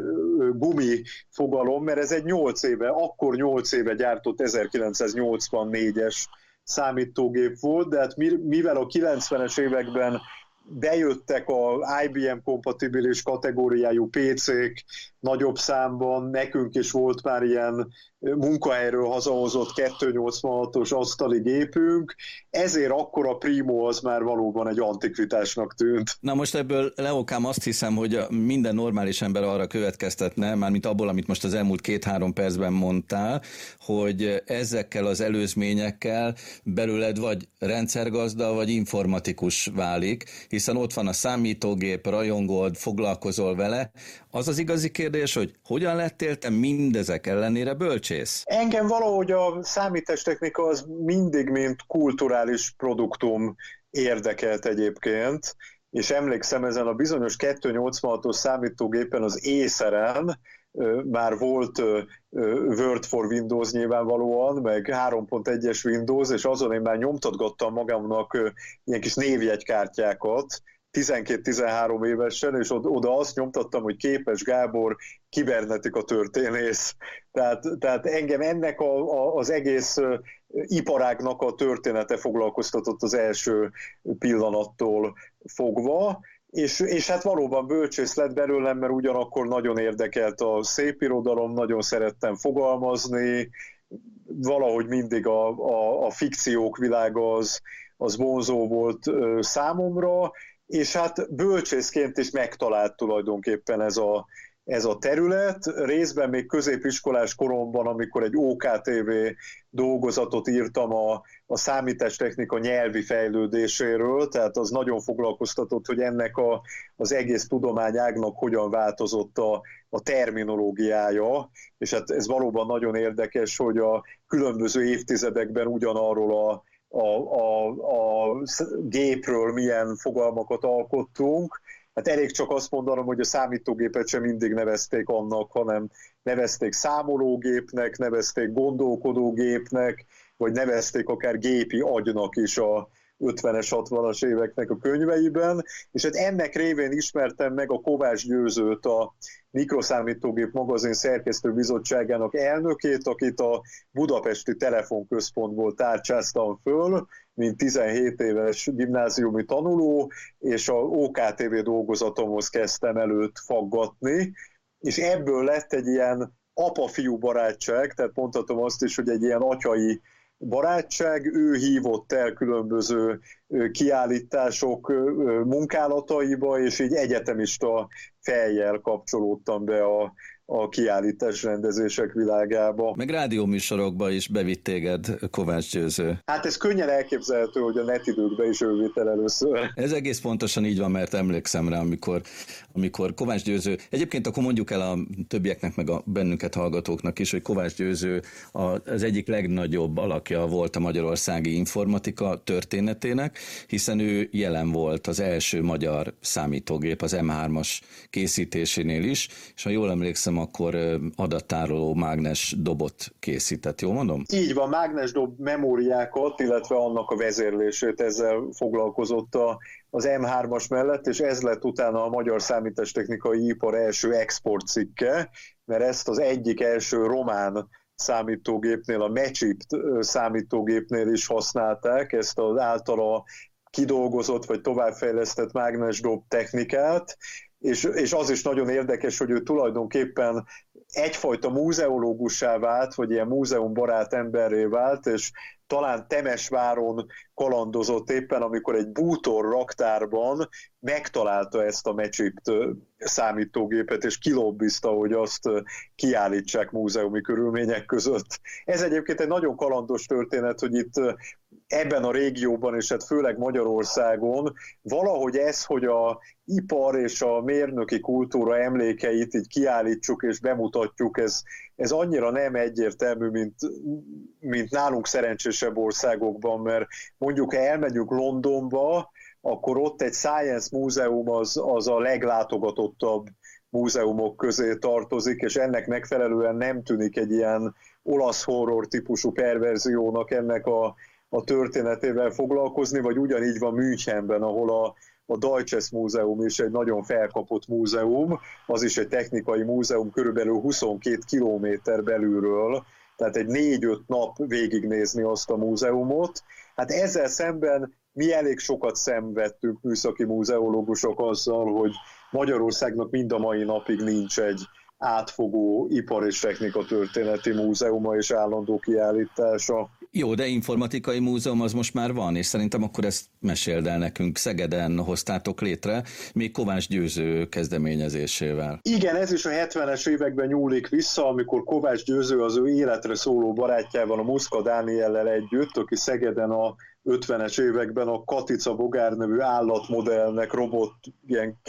gumi fogalom, mert ez egy 8 éve, akkor 8 éve gyártott 1984-es számítógép volt, de hát mivel a 90-es években bejöttek a IBM kompatibilis kategóriájú PC-k nagyobb számban, nekünk is volt már ilyen munkahelyről hazahozott 286-os asztali gépünk, ezért akkor a Primo az már valóban egy antikvitásnak tűnt. Na most ebből Leokám azt hiszem, hogy minden normális ember arra következtetne, mármint abból, amit most az elmúlt két-három percben mondtál, hogy ezekkel az előzményekkel belőled vagy rendszergazda, vagy informatikus válik, hiszen ott van a számítógép, rajongod, foglalkozol vele. Az az igazi kérdés, hogy hogyan lettél te mindezek ellenére bölcsész? Engem valahogy a számítástechnika az mindig, mint kulturális produktum érdekelt egyébként, és emlékszem ezen a bizonyos 286-os számítógépen az észeren, már volt Word for Windows nyilvánvalóan, meg 3.1-es Windows, és azon én már nyomtatgattam magamnak ilyen kis névjegykártyákat, 12-13 évesen, és oda azt nyomtattam, hogy képes Gábor kibernetika történész. Tehát, tehát engem ennek a, a, az egész iparágnak a története foglalkoztatott az első pillanattól fogva, és, és hát valóban bölcsész lett belőlem, mert ugyanakkor nagyon érdekelt a szép irodalom, nagyon szerettem fogalmazni, valahogy mindig a, a, a fikciók világa az, az vonzó volt számomra, és hát bölcsészként is megtalált tulajdonképpen ez a, ez a terület. Részben még középiskolás koromban, amikor egy OKTV dolgozatot írtam a, a számítástechnika nyelvi fejlődéséről, tehát az nagyon foglalkoztatott, hogy ennek a, az egész tudományágnak hogyan változott a, a terminológiája, és hát ez valóban nagyon érdekes, hogy a különböző évtizedekben ugyanarról a a, a, a gépről milyen fogalmakat alkottunk. Hát elég csak azt mondanom, hogy a számítógépet sem mindig nevezték annak, hanem nevezték számológépnek, nevezték gondolkodógépnek, vagy nevezték akár gépi agynak is a, 50-es, 60-as éveknek a könyveiben, és hát ennek révén ismertem meg a Kovács Győzőt, a Mikroszámítógép magazin szerkesztő bizottságának elnökét, akit a Budapesti Telefonközpontból tárcsáztam föl, mint 17 éves gimnáziumi tanuló, és a OKTV dolgozatomhoz kezdtem előtt faggatni, és ebből lett egy ilyen apa-fiú barátság, tehát mondhatom azt is, hogy egy ilyen atyai barátság, ő hívott el különböző kiállítások munkálataiba, és így egyetemista fejjel kapcsolódtam be a, a kiállítás rendezések világába. Meg rádióműsorokba is bevitt téged Kovács Győző. Hát ez könnyen elképzelhető, hogy a netidőkbe is ő vitt el először. Ez egész pontosan így van, mert emlékszem rá, amikor, amikor Kovács Győző, egyébként akkor mondjuk el a többieknek, meg a bennünket hallgatóknak is, hogy Kovács Győző az egyik legnagyobb alakja volt a magyarországi informatika történetének, hiszen ő jelen volt az első magyar számítógép, az M3-as készítésénél is, és ha jól emlékszem, emlékszem, akkor adattároló mágnes dobot készített, jól mondom? Így van, mágnes dob memóriákat, illetve annak a vezérlését ezzel foglalkozott a, az M3-as mellett, és ez lett utána a magyar számítástechnikai ipar első exportcikke, mert ezt az egyik első román számítógépnél, a Mechip számítógépnél is használták, ezt az általa kidolgozott vagy továbbfejlesztett mágnesdob technikát, és, és az is nagyon érdekes, hogy ő tulajdonképpen egyfajta múzeológussá vált, vagy ilyen múzeumbarát emberré vált, és talán Temesváron kalandozott éppen, amikor egy bútor raktárban megtalálta ezt a mecsipt számítógépet, és kilobbizta, hogy azt kiállítsák múzeumi körülmények között. Ez egyébként egy nagyon kalandos történet, hogy itt ebben a régióban, és hát főleg Magyarországon valahogy ez, hogy a ipar és a mérnöki kultúra emlékeit így kiállítsuk és bemutatjuk, ez, ez annyira nem egyértelmű, mint, mint nálunk szerencsésebb országokban, mert mondjuk elmegyünk Londonba, akkor ott egy Science Múzeum az, az a leglátogatottabb múzeumok közé tartozik, és ennek megfelelően nem tűnik egy ilyen olasz horror típusú perverziónak ennek a, a történetével foglalkozni, vagy ugyanígy van Münchenben, ahol a, a Deutsches Múzeum is egy nagyon felkapott múzeum, az is egy technikai múzeum, körülbelül 22 kilométer belülről, tehát egy négy-öt nap végignézni azt a múzeumot. Hát ezzel szemben mi elég sokat szenvedtünk műszaki múzeológusok azzal, hogy Magyarországnak mind a mai napig nincs egy átfogó ipar és technika történeti múzeuma és állandó kiállítása. Jó, de informatikai múzeum az most már van, és szerintem akkor ezt meséld el nekünk. Szegeden hoztátok létre, még Kovács Győző kezdeményezésével. Igen, ez is a 70-es években nyúlik vissza, amikor Kovács Győző az ő életre szóló barátjával, a Muszka Dániellel együtt, aki Szegeden a 50-es években a Katica Bogár nevű állatmodellnek, robot, ilyen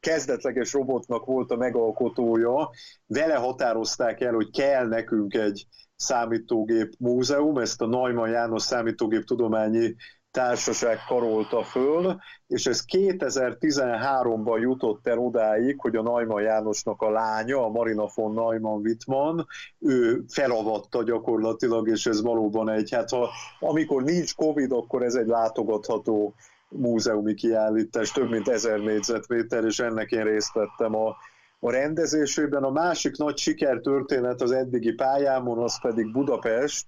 kezdetleges robotnak volt a megalkotója, vele határozták el, hogy kell nekünk egy számítógép múzeum, ezt a Neumann János Számítógép Tudományi Társaság karolta föl, és ez 2013-ban jutott el odáig, hogy a Neumann Jánosnak a lánya, a Marina von Neumann Wittmann, ő felavatta gyakorlatilag, és ez valóban egy, hát ha, amikor nincs Covid, akkor ez egy látogatható múzeumi kiállítás, több mint ezer négyzetméter, és ennek én részt vettem a a rendezésében. A másik nagy sikertörténet az eddigi pályámon, az pedig Budapest,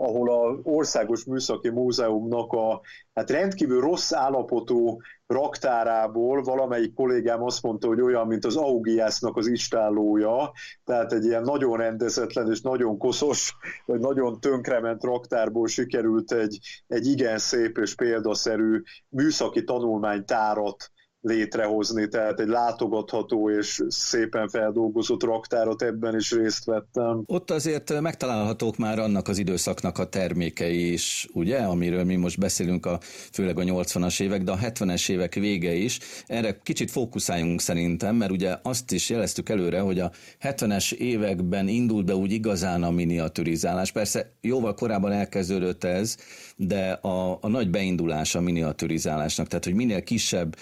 ahol a Országos Műszaki Múzeumnak a hát rendkívül rossz állapotú raktárából valamelyik kollégám azt mondta, hogy olyan, mint az Augiásznak az istállója, tehát egy ilyen nagyon rendezetlen és nagyon koszos, vagy nagyon tönkrement raktárból sikerült egy, egy igen szép és példaszerű műszaki tanulmánytárat létrehozni, tehát egy látogatható és szépen feldolgozott raktárat ebben is részt vettem. Ott azért megtalálhatók már annak az időszaknak a termékei is, ugye, amiről mi most beszélünk, a, főleg a 80-as évek, de a 70-es évek vége is. Erre kicsit fókuszáljunk szerintem, mert ugye azt is jeleztük előre, hogy a 70-es években indult be úgy igazán a miniaturizálás. Persze jóval korábban elkezdődött ez, de a, a nagy beindulás a miniaturizálásnak, tehát hogy minél kisebb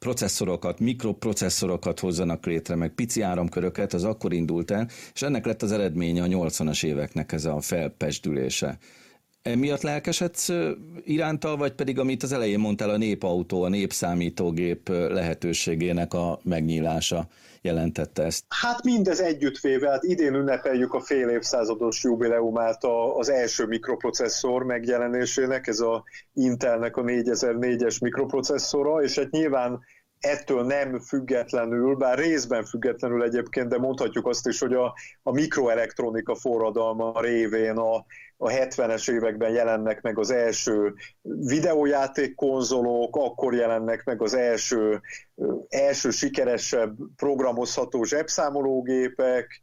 processzorokat, mikroprocesszorokat hozzanak létre, meg pici áramköröket, az akkor indult el, és ennek lett az eredménye a 80-as éveknek ez a felpesdülése. Emiatt lelkesedsz irántal, vagy pedig, amit az elején mondtál, a népautó, a népszámítógép lehetőségének a megnyílása jelentette ezt? Hát mindez együttvéve, hát idén ünnepeljük a fél évszázados jubileumát az első mikroprocesszor megjelenésének, ez a Intelnek a 4004-es mikroprocesszora, és hát nyilván ettől nem függetlenül, bár részben függetlenül egyébként, de mondhatjuk azt is, hogy a, a mikroelektronika forradalma révén a, a 70-es években jelennek meg az első videójátékkonzolok, akkor jelennek meg az első, első sikeresebb programozható zsebszámológépek,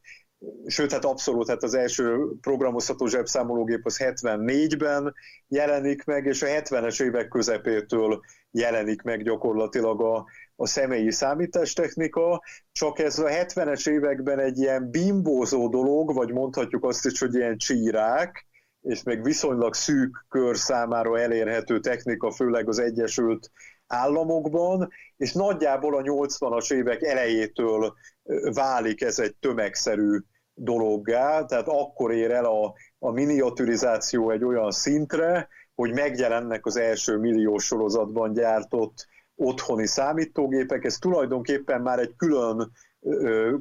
sőt, hát abszolút, hát az első programozható zsebszámológép az 74-ben jelenik meg, és a 70-es évek közepétől jelenik meg gyakorlatilag a, a személyi számítástechnika, csak ez a 70-es években egy ilyen bimbózó dolog, vagy mondhatjuk azt is, hogy ilyen csírák, és még viszonylag szűk kör számára elérhető technika, főleg az Egyesült Államokban, és nagyjából a 80-as évek elejétől válik ez egy tömegszerű dologgá, tehát akkor ér el a, a miniaturizáció egy olyan szintre, hogy megjelennek az első milliós sorozatban gyártott otthoni számítógépek, ez tulajdonképpen már egy külön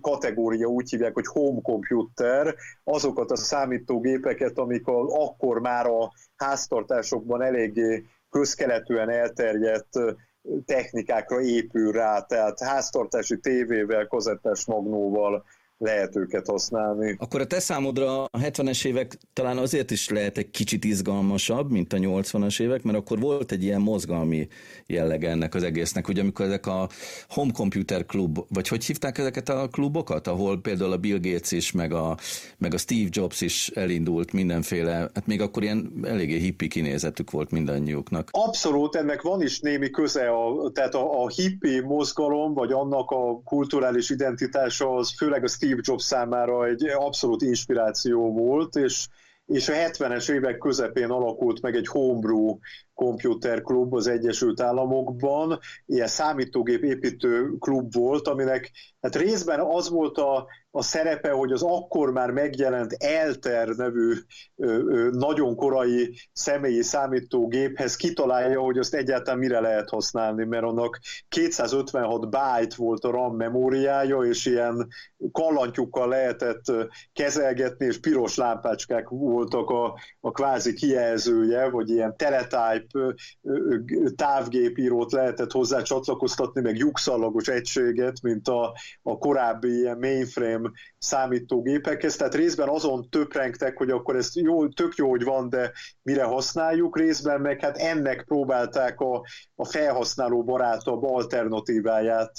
kategória, úgy hívják, hogy home computer, azokat a számítógépeket, amik akkor már a háztartásokban eléggé közkeletűen elterjedt technikákra épül rá, tehát háztartási tévével, kazettás magnóval, lehet őket használni. Akkor a te számodra a 70-es évek talán azért is lehet egy kicsit izgalmasabb, mint a 80-as évek, mert akkor volt egy ilyen mozgalmi jellege ennek az egésznek, ugye amikor ezek a Home Computer Club, vagy hogy hívták ezeket a klubokat, ahol például a Bill Gates is, meg a, meg a Steve Jobs is elindult mindenféle, hát még akkor ilyen eléggé hippi kinézetük volt mindannyiuknak. Abszolút, ennek van is némi köze, a, tehát a, a hippi mozgalom, vagy annak a kulturális identitása az főleg a Steve Steve Jobs számára egy abszolút inspiráció volt, és, és a 70-es évek közepén alakult meg egy homebrew Computer Club az Egyesült Államokban, ilyen számítógép építő klub volt, aminek hát részben az volt a, a szerepe, hogy az akkor már megjelent Elter nevű ö, ö, nagyon korai személyi számítógéphez kitalálja, hogy azt egyáltalán mire lehet használni, mert annak 256 byte volt a RAM memóriája, és ilyen kallantyukkal lehetett kezelgetni, és piros lámpácskák voltak a, a kvázi kijelzője, vagy ilyen teletype távgépírót lehetett hozzá csatlakoztatni, meg lyukszallagos egységet, mint a, a korábbi ilyen mainframe számítógépekhez, tehát részben azon töprengtek, hogy akkor ez jó, tök jó, hogy van, de mire használjuk, részben meg hát ennek próbálták a, a felhasználó barátabb alternatíváját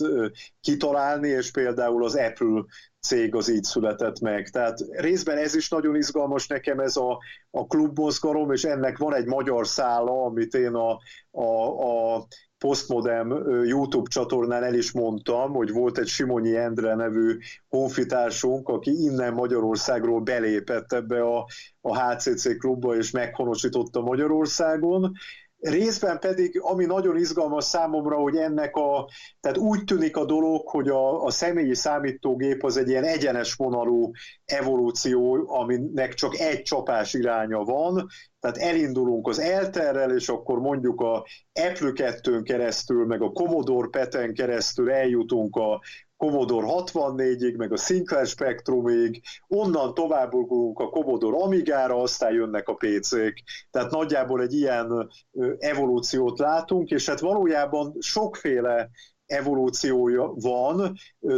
kitalálni, és például az Apple cég az így született meg. Tehát részben ez is nagyon izgalmas nekem ez a, a klubmozgalom, és ennek van egy magyar szála, amit én a, a, a Postmodem YouTube csatornán el is mondtam, hogy volt egy Simonyi Endre nevű honfitársunk, aki innen Magyarországról belépett ebbe a, a HCC klubba, és meghonosította Magyarországon, Részben pedig, ami nagyon izgalmas számomra, hogy ennek a, tehát úgy tűnik a dolog, hogy a, a személyi számítógép az egy ilyen egyenes vonalú evolúció, aminek csak egy csapás iránya van, tehát elindulunk az Elterrel, és akkor mondjuk a Apple 2 keresztül, meg a Commodore Peten keresztül eljutunk a Commodore 64-ig, meg a Sinclair Spectrumig, onnan tovább a Commodore Amigára, aztán jönnek a PC-k. Tehát nagyjából egy ilyen evolúciót látunk, és hát valójában sokféle evolúciója van,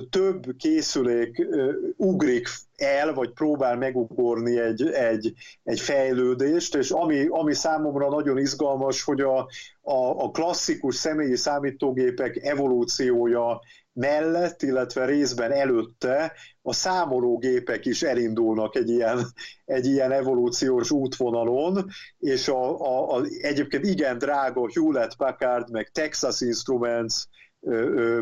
több készülék ugrik el, vagy próbál megugorni egy, egy, egy fejlődést, és ami, ami számomra nagyon izgalmas, hogy a, a, a klasszikus személyi számítógépek evolúciója mellett, illetve részben előtte a számológépek is elindulnak egy ilyen, egy ilyen evolúciós útvonalon, és a, a, a, egyébként igen drága Hewlett-Packard, meg Texas Instruments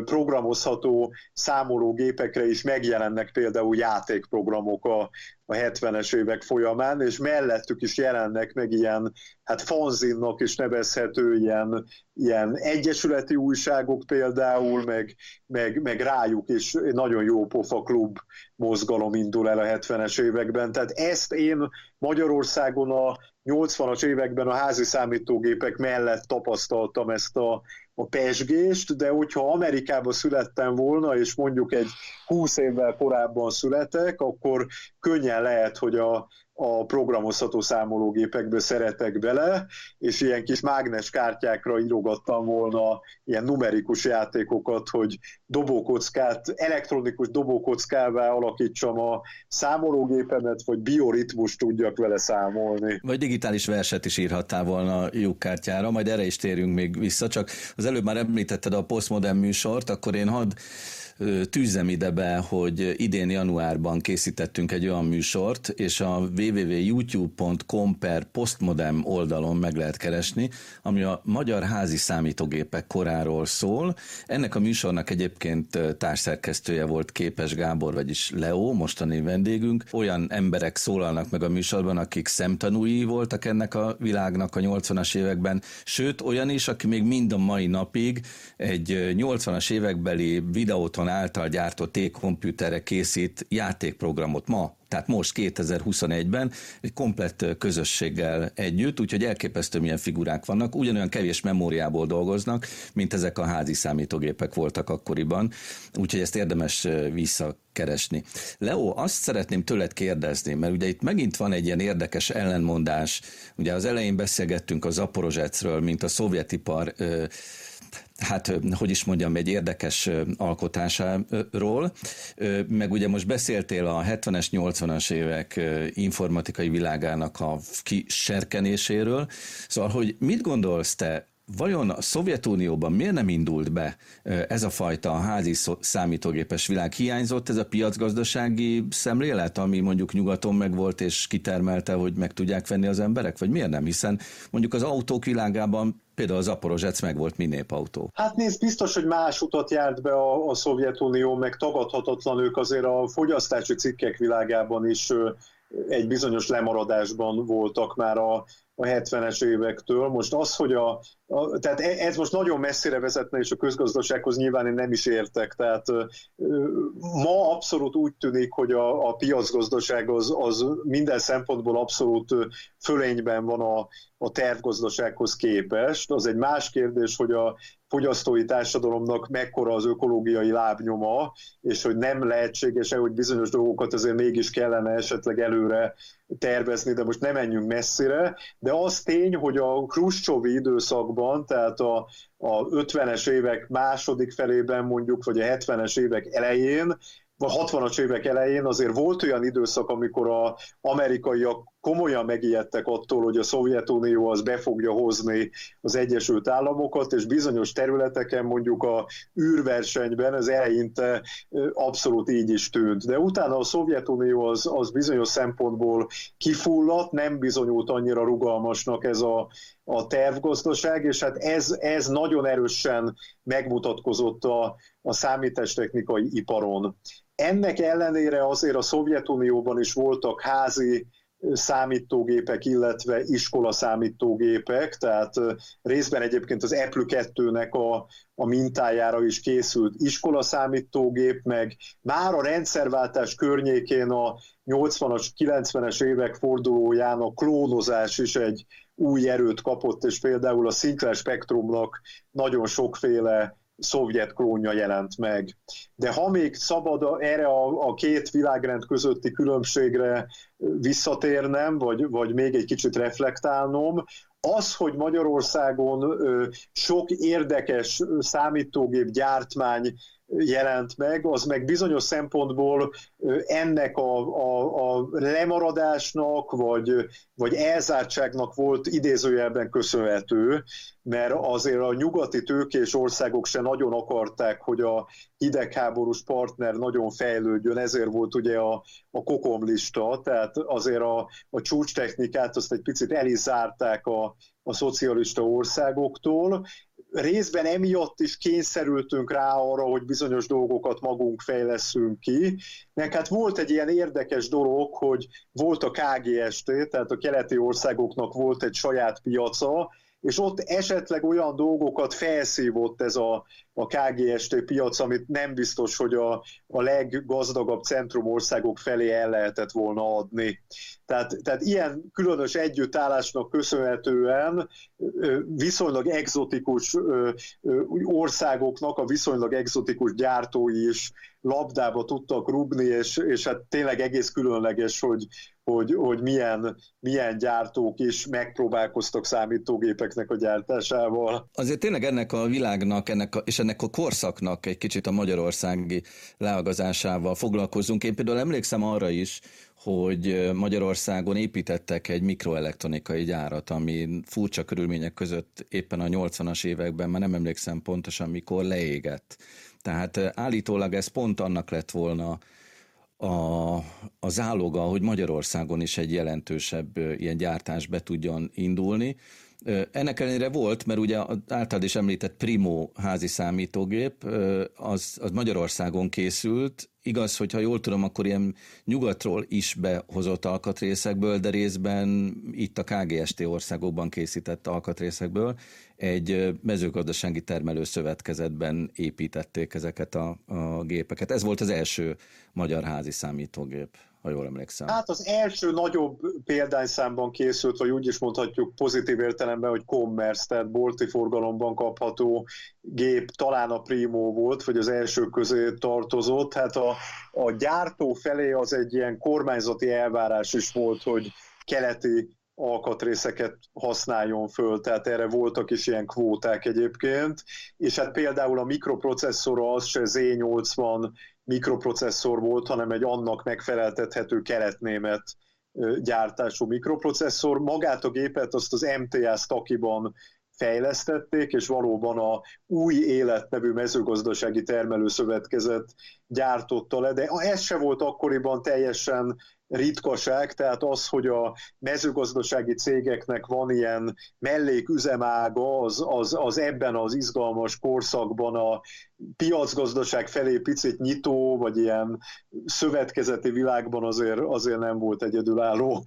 programozható számológépekre is megjelennek például játékprogramok a, a 70-es évek folyamán, és mellettük is jelennek meg ilyen, hát fanzinnak is nevezhető ilyen, ilyen egyesületi újságok például, meg, meg, meg rájuk is nagyon jó pofa klub mozgalom indul el a 70-es években. Tehát ezt én Magyarországon a 80-as években a házi számítógépek mellett tapasztaltam ezt a, a pesgést, de hogyha Amerikában születtem volna, és mondjuk egy 20 évvel korábban születek, akkor könnyen lehet, hogy a, a programozható számológépekből szeretek bele, és ilyen kis mágnes kártyákra írogattam volna ilyen numerikus játékokat, hogy dobókockát, elektronikus dobókockává alakítsam a számológépemet, vagy bioritmus tudjak vele számolni. Vagy digitális verset is írhattál volna lyukkártyára, majd erre is térünk még vissza, csak az előbb már említetted a postmodern műsort, akkor én hadd tűzem ide be, hogy idén januárban készítettünk egy olyan műsort, és a www.youtube.com per postmodem oldalon meg lehet keresni, ami a magyar házi számítógépek koráról szól. Ennek a műsornak egyébként társszerkesztője volt Képes Gábor, vagyis Leo, mostani vendégünk. Olyan emberek szólalnak meg a műsorban, akik szemtanúi voltak ennek a világnak a 80-as években, sőt olyan is, aki még mind a mai napig egy 80-as évekbeli videóton által gyártott T-komputerre készít játékprogramot ma, tehát most 2021-ben egy komplett közösséggel együtt, úgyhogy elképesztő milyen figurák vannak, ugyanolyan kevés memóriából dolgoznak, mint ezek a házi számítógépek voltak akkoriban, úgyhogy ezt érdemes visszakeresni. Leo, azt szeretném tőled kérdezni, mert ugye itt megint van egy ilyen érdekes ellenmondás, ugye az elején beszélgettünk a Zaporozsecről, mint a szovjetipar hát hogy is mondjam, egy érdekes alkotásáról, meg ugye most beszéltél a 70-es, 80-as évek informatikai világának a kiserkenéséről, szóval, hogy mit gondolsz te vajon a Szovjetunióban miért nem indult be ez a fajta házi számítógépes világ? Hiányzott ez a piacgazdasági szemlélet, ami mondjuk nyugaton megvolt és kitermelte, hogy meg tudják venni az emberek? Vagy miért nem? Hiszen mondjuk az autók világában például az Aporozsec meg volt minép autó. Hát nézd, biztos, hogy más utat járt be a, a Szovjetunió, meg tagadhatatlan ők azért a fogyasztási cikkek világában is egy bizonyos lemaradásban voltak már a, a 70-es évektől. Most az, hogy a, tehát e, ez most nagyon messzire vezetne, és a közgazdasághoz nyilván én nem is értek. Tehát ma abszolút úgy tűnik, hogy a, a piacgazdaság az, az minden szempontból abszolút fölényben van a, a tervgazdasághoz képest. Az egy más kérdés, hogy a fogyasztói társadalomnak mekkora az ökológiai lábnyoma, és hogy nem lehetséges-e, hogy bizonyos dolgokat azért mégis kellene esetleg előre tervezni, de most nem menjünk messzire. De az tény, hogy a Kruscsovi időszakban, tehát a, a 50-es évek második felében mondjuk, vagy a 70-es évek elején a 60-as évek elején azért volt olyan időszak, amikor a amerikaiak komolyan megijedtek attól, hogy a Szovjetunió az be fogja hozni az Egyesült Államokat, és bizonyos területeken mondjuk a űrversenyben ez eleinte abszolút így is tűnt. De utána a Szovjetunió az, az bizonyos szempontból kifulladt, nem bizonyult annyira rugalmasnak ez a, a tervgazdaság, és hát ez, ez nagyon erősen megmutatkozott a, a számítástechnikai iparon. Ennek ellenére azért a Szovjetunióban is voltak házi számítógépek, illetve iskola számítógépek, tehát részben egyébként az Apple 2-nek a, a mintájára is készült iskola számítógép, meg már a rendszerváltás környékén a 80-as, 90-es évek fordulóján a klónozás is egy új erőt kapott, és például a Sinclair Spectrumnak nagyon sokféle szovjet klónja jelent meg. De ha még szabad erre a, a két világrend közötti különbségre visszatérnem, vagy, vagy még egy kicsit reflektálnom, az, hogy Magyarországon sok érdekes számítógép gyártmány jelent meg, az meg bizonyos szempontból ennek a, a, a lemaradásnak, vagy, vagy elzártságnak volt idézőjelben köszönhető, mert azért a nyugati tőkés országok se nagyon akarták, hogy a hidegháborús partner nagyon fejlődjön, ezért volt ugye a, a kokomlista, tehát azért a, a csúcstechnikát azt egy picit el is zárták a, a szocialista országoktól, részben emiatt is kényszerültünk rá arra, hogy bizonyos dolgokat magunk fejleszünk ki. Meg hát volt egy ilyen érdekes dolog, hogy volt a KGST, tehát a keleti országoknak volt egy saját piaca, és ott esetleg olyan dolgokat felszívott ez a, a KGST piac, amit nem biztos, hogy a, a leggazdagabb centrumországok felé el lehetett volna adni. Tehát, tehát ilyen különös együttállásnak köszönhetően viszonylag egzotikus országoknak a viszonylag egzotikus gyártói is labdába tudtak rúgni, és, és hát tényleg egész különleges, hogy, hogy, hogy milyen, milyen gyártók is megpróbálkoztak számítógépeknek a gyártásával. Azért tényleg ennek a világnak, ennek a, és ennek a korszaknak egy kicsit a magyarországi leágazásával foglalkozunk. Én például emlékszem arra is, hogy Magyarországon építettek egy mikroelektronikai gyárat, ami furcsa körülmények között éppen a 80-as években, már nem emlékszem pontosan mikor leégett. Tehát állítólag ez pont annak lett volna a, a záloga, hogy Magyarországon is egy jelentősebb ilyen gyártás be tudjon indulni. Ennek ellenére volt, mert ugye általad is említett Primo házi számítógép, az, az Magyarországon készült, Igaz, hogy ha jól tudom, akkor ilyen nyugatról is behozott alkatrészekből, de részben itt a KGST országokban készített alkatrészekből. Egy mezőgazdasági termelőszövetkezetben építették ezeket a, a gépeket. Ez volt az első magyar házi számítógép ha jól emlékszem. Hát az első nagyobb példányszámban készült, vagy úgy is mondhatjuk pozitív értelemben, hogy commerce, tehát bolti forgalomban kapható gép talán a Primo volt, vagy az első közé tartozott. Hát a, a gyártó felé az egy ilyen kormányzati elvárás is volt, hogy keleti alkatrészeket használjon föl, tehát erre voltak is ilyen kvóták egyébként, és hát például a mikroprocesszor az se Z80 mikroprocesszor volt, hanem egy annak megfeleltethető keletnémet gyártású mikroprocesszor. Magát a gépet azt az MTA Stakiban fejlesztették, és valóban a új élet nevű mezőgazdasági termelőszövetkezet gyártotta le, de ez se volt akkoriban teljesen ritkaság, tehát az, hogy a mezőgazdasági cégeknek van ilyen melléküzemága, az, az, az ebben az izgalmas korszakban a piacgazdaság felé picit nyitó, vagy ilyen szövetkezeti világban azért, azért nem volt egyedülálló.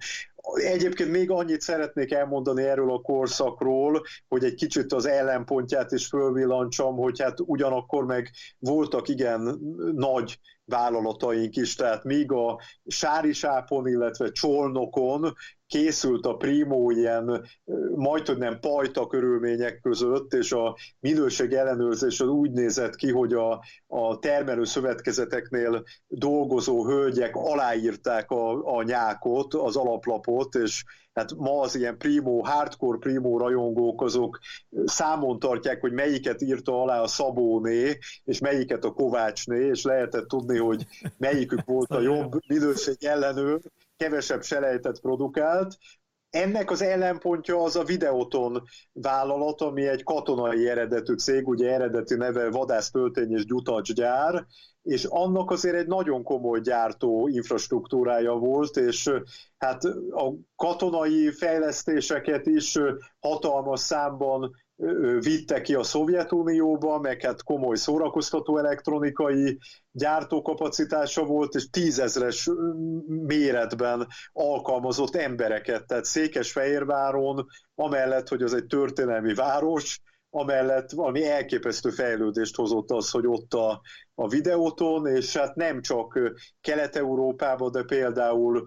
Egyébként még annyit szeretnék elmondani erről a korszakról, hogy egy kicsit az ellenpontját is fölvillancsam, hogy hát ugyanakkor meg voltak igen nagy vállalataink is, tehát míg a Sárisápon, illetve Csolnokon készült a Primo ilyen majd, nem pajta körülmények között, és a minőség ellenőrzés az úgy nézett ki, hogy a, a termelő szövetkezeteknél dolgozó hölgyek aláírták a, a nyákot, az alaplapot, és hát ma az ilyen primo, hardcore primo rajongók azok számon tartják, hogy melyiket írta alá a Szabóné, és melyiket a Kovácsné, és lehetett tudni, hogy melyikük volt a jobb minőség ellenőr, kevesebb selejtet produkált. Ennek az ellenpontja az a Videoton vállalat, ami egy katonai eredetű cég, ugye eredeti neve Vadász Töltény és Gyutacs gyár, és annak azért egy nagyon komoly gyártó infrastruktúrája volt, és hát a katonai fejlesztéseket is hatalmas számban vitte ki a Szovjetunióba, meg hát komoly szórakoztató elektronikai gyártókapacitása volt, és tízezres méretben alkalmazott embereket, tehát Székesfehérváron, amellett, hogy az egy történelmi város, amellett valami elképesztő fejlődést hozott az, hogy ott a, a videóton, és hát nem csak Kelet-Európába, de például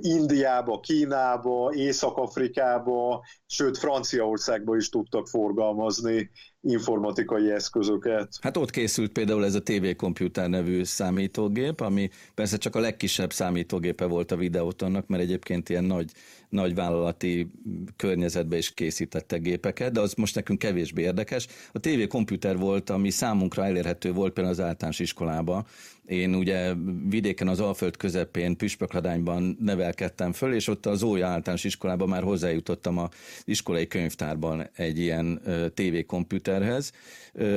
Indiába, Kínába, Észak-Afrikába, sőt Franciaországba is tudtak forgalmazni informatikai eszközöket. Hát ott készült például ez a TV Computer nevű számítógép, ami persze csak a legkisebb számítógépe volt a videótonnak, mert egyébként ilyen nagy, nagy vállalati környezetbe is készítette gépeket, de az most nekünk kevésbé érdekes. A TV Computer volt, ami számunkra elérhető volt például az általános iskolába. Én ugye vidéken az Alföld közepén, Püspökladányban nevelkedtem föl, és ott az Ója általános iskolában már hozzájutottam a iskolai könyvtárban egy ilyen TV komputerhez.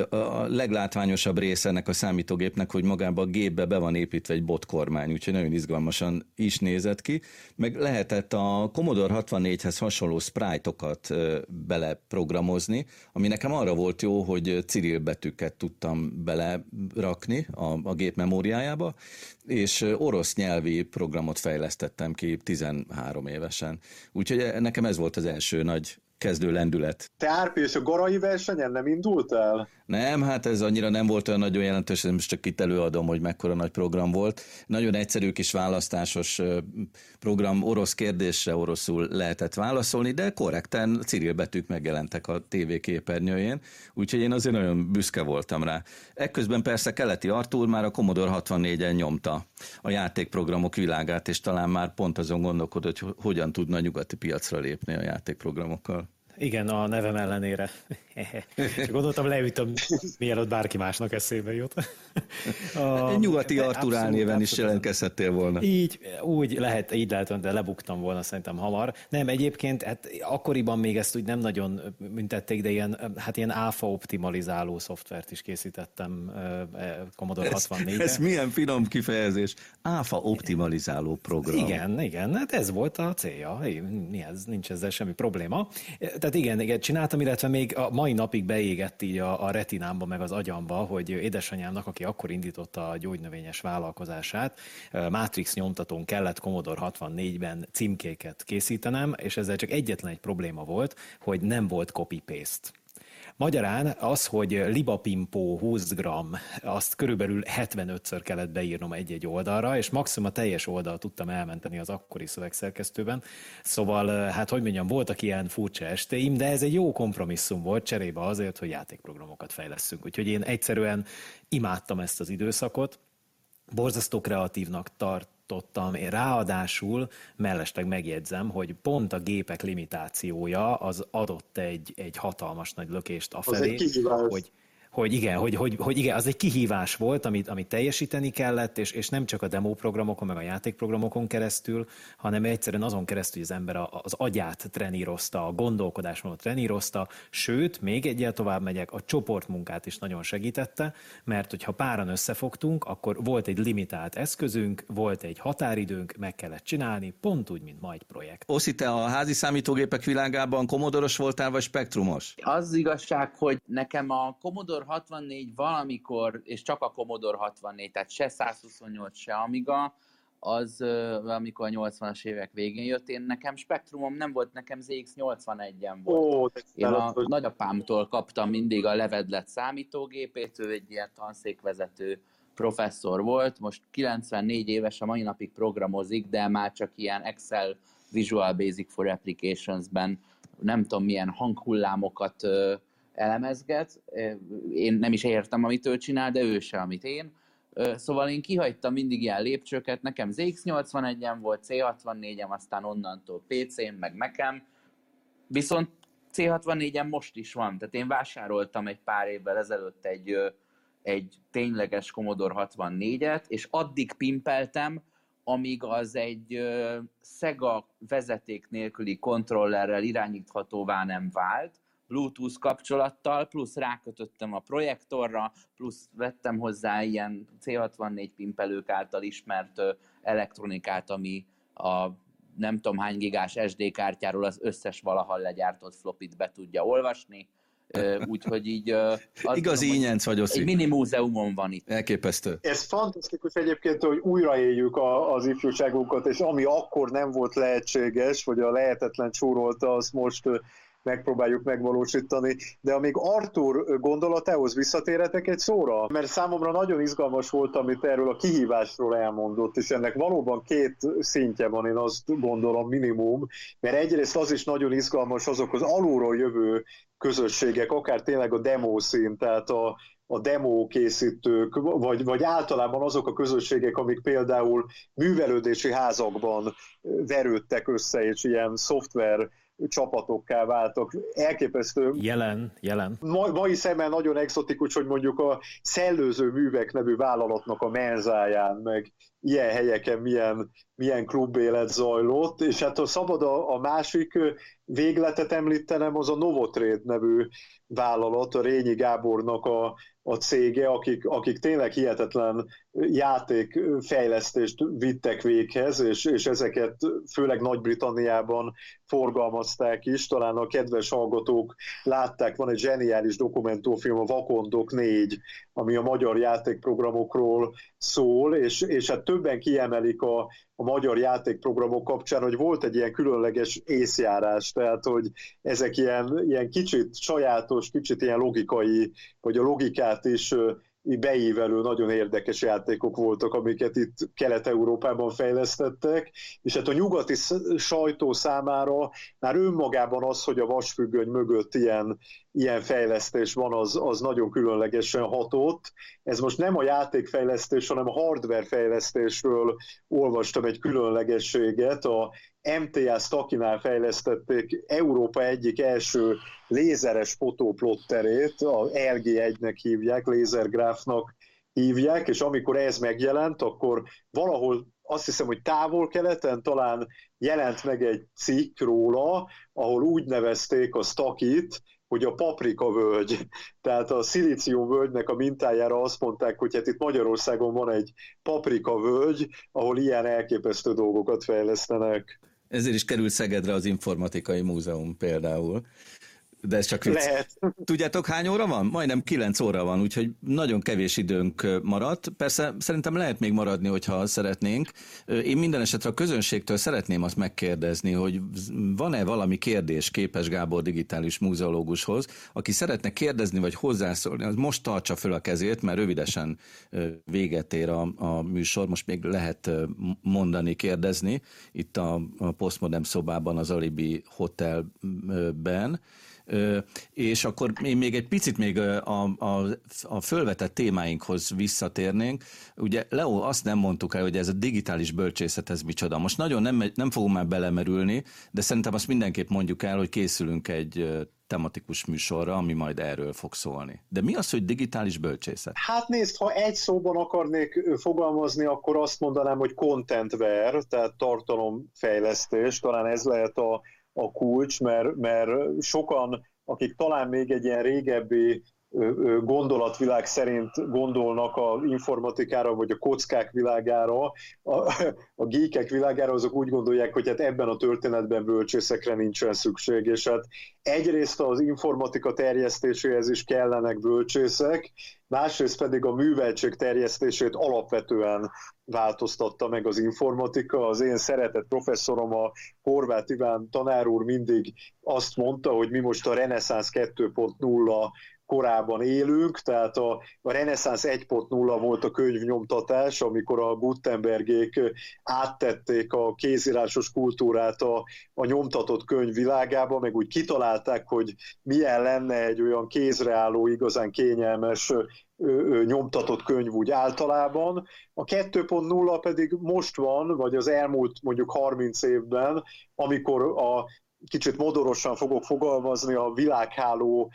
A leglátványosabb része ennek a számítógépnek, hogy magába a gépbe be van építve egy botkormány, úgyhogy nagyon izgalmasan is nézett ki. Meg lehetett a Commodore 64-hez hasonló sprite-okat beleprogramozni, ami nekem arra volt jó, hogy Cyril betűket tudtam belerakni a, a gép memóriájába, és orosz nyelvi programot fejlesztettem ki 13 évesen. Úgyhogy nekem ez volt az első nagy kezdő lendület. Te Árpi, és a garai versenyen nem indult el? Nem, hát ez annyira nem volt olyan nagyon jelentős, most csak itt előadom, hogy mekkora nagy program volt. Nagyon egyszerű kis választásos program, orosz kérdésre oroszul lehetett válaszolni, de korrekten Cyril betűk megjelentek a TV képernyőjén, úgyhogy én azért nagyon büszke voltam rá. Ekközben persze keleti Artúr már a Commodore 64-en nyomta a játékprogramok világát, és talán már pont azon gondolkodott, hogy hogyan tudna a nyugati piacra lépni a játékprogramokkal. Igen, a nevem ellenére. Csak gondoltam, leütöm, mielőtt bárki másnak eszébe jut. A, Nyugati Artur álnéven is jelentkezhettél volna. Így, úgy lehet, így lehet, de lebuktam volna szerintem hamar. Nem, egyébként, hát akkoriban még ezt úgy nem nagyon büntették, de ilyen, hát ilyen áfa optimalizáló szoftvert is készítettem e, Commodore 64 Ez milyen finom kifejezés. Áfa optimalizáló program. Igen, igen, hát ez volt a célja. Ez, nincs ezzel semmi probléma. Tehát igen, igen, csináltam, illetve még a mai napig beégett így a, a retinámba, meg az agyamba, hogy édesanyámnak, aki akkor indította a gyógynövényes vállalkozását, Matrix nyomtatón kellett Commodore 64-ben címkéket készítenem, és ezzel csak egyetlen egy probléma volt, hogy nem volt copy-paste. Magyarán az, hogy libapimpó 20 g, azt körülbelül 75-ször kellett beírnom egy-egy oldalra, és maximum a teljes oldal tudtam elmenteni az akkori szövegszerkesztőben. Szóval, hát hogy mondjam, voltak ilyen furcsa estéim, de ez egy jó kompromisszum volt cserébe azért, hogy játékprogramokat fejleszünk. Úgyhogy én egyszerűen imádtam ezt az időszakot, borzasztó kreatívnak tart, tartottam. Én ráadásul mellesleg megjegyzem, hogy pont a gépek limitációja az adott egy, egy hatalmas nagy lökést afelé, hogy hogy igen, hogy, hogy, hogy igen, az egy kihívás volt, amit, amit teljesíteni kellett, és, és nem csak a demóprogramokon, meg a játékprogramokon keresztül, hanem egyszerűen azon keresztül, hogy az ember az agyát trenírozta, a gondolkodásmódot trenírozta, sőt, még egyel tovább megyek, a csoportmunkát is nagyon segítette, mert hogyha páran összefogtunk, akkor volt egy limitált eszközünk, volt egy határidőnk, meg kellett csinálni, pont úgy, mint ma egy projekt. Oszi, te a házi számítógépek világában komodoros voltál, vagy spektrumos? Az igazság, hogy nekem a Commodore Commodore 64 valamikor, és csak a Commodore 64, tehát se 128, se Amiga, az amikor a 80-as évek végén jött, én nekem spektrumom nem volt, nekem ZX81-en volt. Ó, én a nagyapámtól kaptam mindig a levedlet számítógépét, ő egy ilyen tanszékvezető professzor volt, most 94 éves, a mai napig programozik, de már csak ilyen Excel Visual Basic for Applications-ben nem tudom milyen hanghullámokat elemezget. Én nem is értem, amit ő csinál, de ő se, amit én. Szóval én kihagytam mindig ilyen lépcsőket, nekem ZX81-en volt, C64-em, aztán onnantól PC-m, meg Mac-em, viszont C64-en most is van, tehát én vásároltam egy pár évvel ezelőtt egy, egy tényleges Commodore 64-et, és addig pimpeltem, amíg az egy Sega vezeték nélküli kontrollerrel irányíthatóvá nem vált, Bluetooth kapcsolattal, plusz rákötöttem a projektorra, plusz vettem hozzá ilyen C64 pimpelők által ismert elektronikát, ami a nem tudom hány gigás SD kártyáról az összes valaha legyártott flopit be tudja olvasni, úgyhogy így... Igazi ínyenc vagy, Oszi. Egy mini múzeumon van itt. Elképesztő. Ez fantasztikus egyébként, hogy újraéljük a, az ifjúságunkat, és ami akkor nem volt lehetséges, vagy a lehetetlen csúrolta, az most megpróbáljuk megvalósítani. De amíg Artur gondolatához visszatérhetek egy szóra, mert számomra nagyon izgalmas volt, amit erről a kihívásról elmondott, és ennek valóban két szintje van, én azt gondolom minimum, mert egyrészt az is nagyon izgalmas azok az alulról jövő közösségek, akár tényleg a demo szint, tehát a, a demo készítők, vagy, vagy általában azok a közösségek, amik például művelődési házakban verődtek össze, és ilyen szoftver csapatokká váltak. Elképesztő. Jelen, jelen. Ma, mai szemmel nagyon exotikus, hogy mondjuk a Szellőző Művek nevű vállalatnak a menzáján, meg ilyen helyeken milyen, milyen klubélet zajlott, és hát a szabad a, a másik végletet említenem, az a Novotrade nevű vállalat, a Rényi Gábornak a, a cége, akik, akik tényleg hihetetlen játékfejlesztést vittek véghez, és, és ezeket főleg Nagy-Britanniában forgalmazták is. Talán a kedves hallgatók látták, van egy zseniális dokumentófilm, a Vakondok 4, ami a magyar játékprogramokról szól, és, és hát többen kiemelik a, a magyar játékprogramok kapcsán, hogy volt egy ilyen különleges észjárás, tehát hogy ezek ilyen, ilyen kicsit sajátos, kicsit ilyen logikai, vagy a logikát is beívelő, nagyon érdekes játékok voltak, amiket itt Kelet-Európában fejlesztettek, és hát a nyugati sajtó számára már önmagában az, hogy a vasfüggöny mögött ilyen, ilyen fejlesztés van, az, az nagyon különlegesen hatott. Ez most nem a játékfejlesztés, hanem a hardware fejlesztésről olvastam egy különlegességet. A MTA Stakinál fejlesztették Európa egyik első lézeres fotóplotterét, a LG1-nek hívják, lézergráfnak hívják, és amikor ez megjelent, akkor valahol azt hiszem, hogy távol-keleten talán jelent meg egy cikk róla, ahol úgy nevezték a stakit, hogy a paprika völgy, tehát a szilícium völgynek a mintájára azt mondták, hogy hát itt Magyarországon van egy paprika völgy, ahol ilyen elképesztő dolgokat fejlesztenek. Ezért is került Szegedre az Informatikai Múzeum például. De ez csak vicc. Lehet. Tudjátok, hány óra van? Majdnem 9 óra van, úgyhogy nagyon kevés időnk maradt. Persze szerintem lehet még maradni, hogyha szeretnénk. Én minden esetre a közönségtől szeretném azt megkérdezni, hogy van-e valami kérdés Képes Gábor digitális múzeológushoz, aki szeretne kérdezni vagy hozzászólni, az most tartsa föl a kezét, mert rövidesen véget ér a, a műsor, most még lehet mondani, kérdezni itt a, a Postmodern szobában, az Alibi Hotelben És akkor én még egy picit még a, a, a fölvetett témáinkhoz visszatérnénk. Ugye Leo, azt nem mondtuk el, hogy ez a digitális bölcsészet, ez micsoda. Most nagyon nem, nem fogunk már belemerülni, de szerintem azt mindenképp mondjuk el, hogy készülünk egy tematikus műsorra, ami majd erről fog szólni. De mi az, hogy digitális bölcsészet? Hát nézd, ha egy szóban akarnék fogalmazni, akkor azt mondanám, hogy contentware, tehát tartalomfejlesztés, talán ez lehet a, a kulcs, mert, mert sokan, akik talán még egy ilyen régebbi gondolatvilág szerint gondolnak a informatikára, vagy a kockák világára, a, a geekek világára, azok úgy gondolják, hogy hát ebben a történetben bölcsészekre nincsen szükség, és hát egyrészt az informatika terjesztéséhez is kellenek bölcsészek, másrészt pedig a műveltség terjesztését alapvetően változtatta meg az informatika. Az én szeretett professzorom, a Horváth Iván tanár úr mindig azt mondta, hogy mi most a reneszánsz 2.0 korában élünk, tehát a, a reneszánsz 1.0 volt a könyvnyomtatás, amikor a Gutenbergék áttették a kézírásos kultúrát a, a nyomtatott könyv világába, meg úgy kitalálták, hogy milyen lenne egy olyan kézreálló, igazán kényelmes nyomtatott könyv úgy általában. A 2.0 pedig most van, vagy az elmúlt mondjuk 30 évben, amikor a kicsit modorosan fogok fogalmazni, a világháló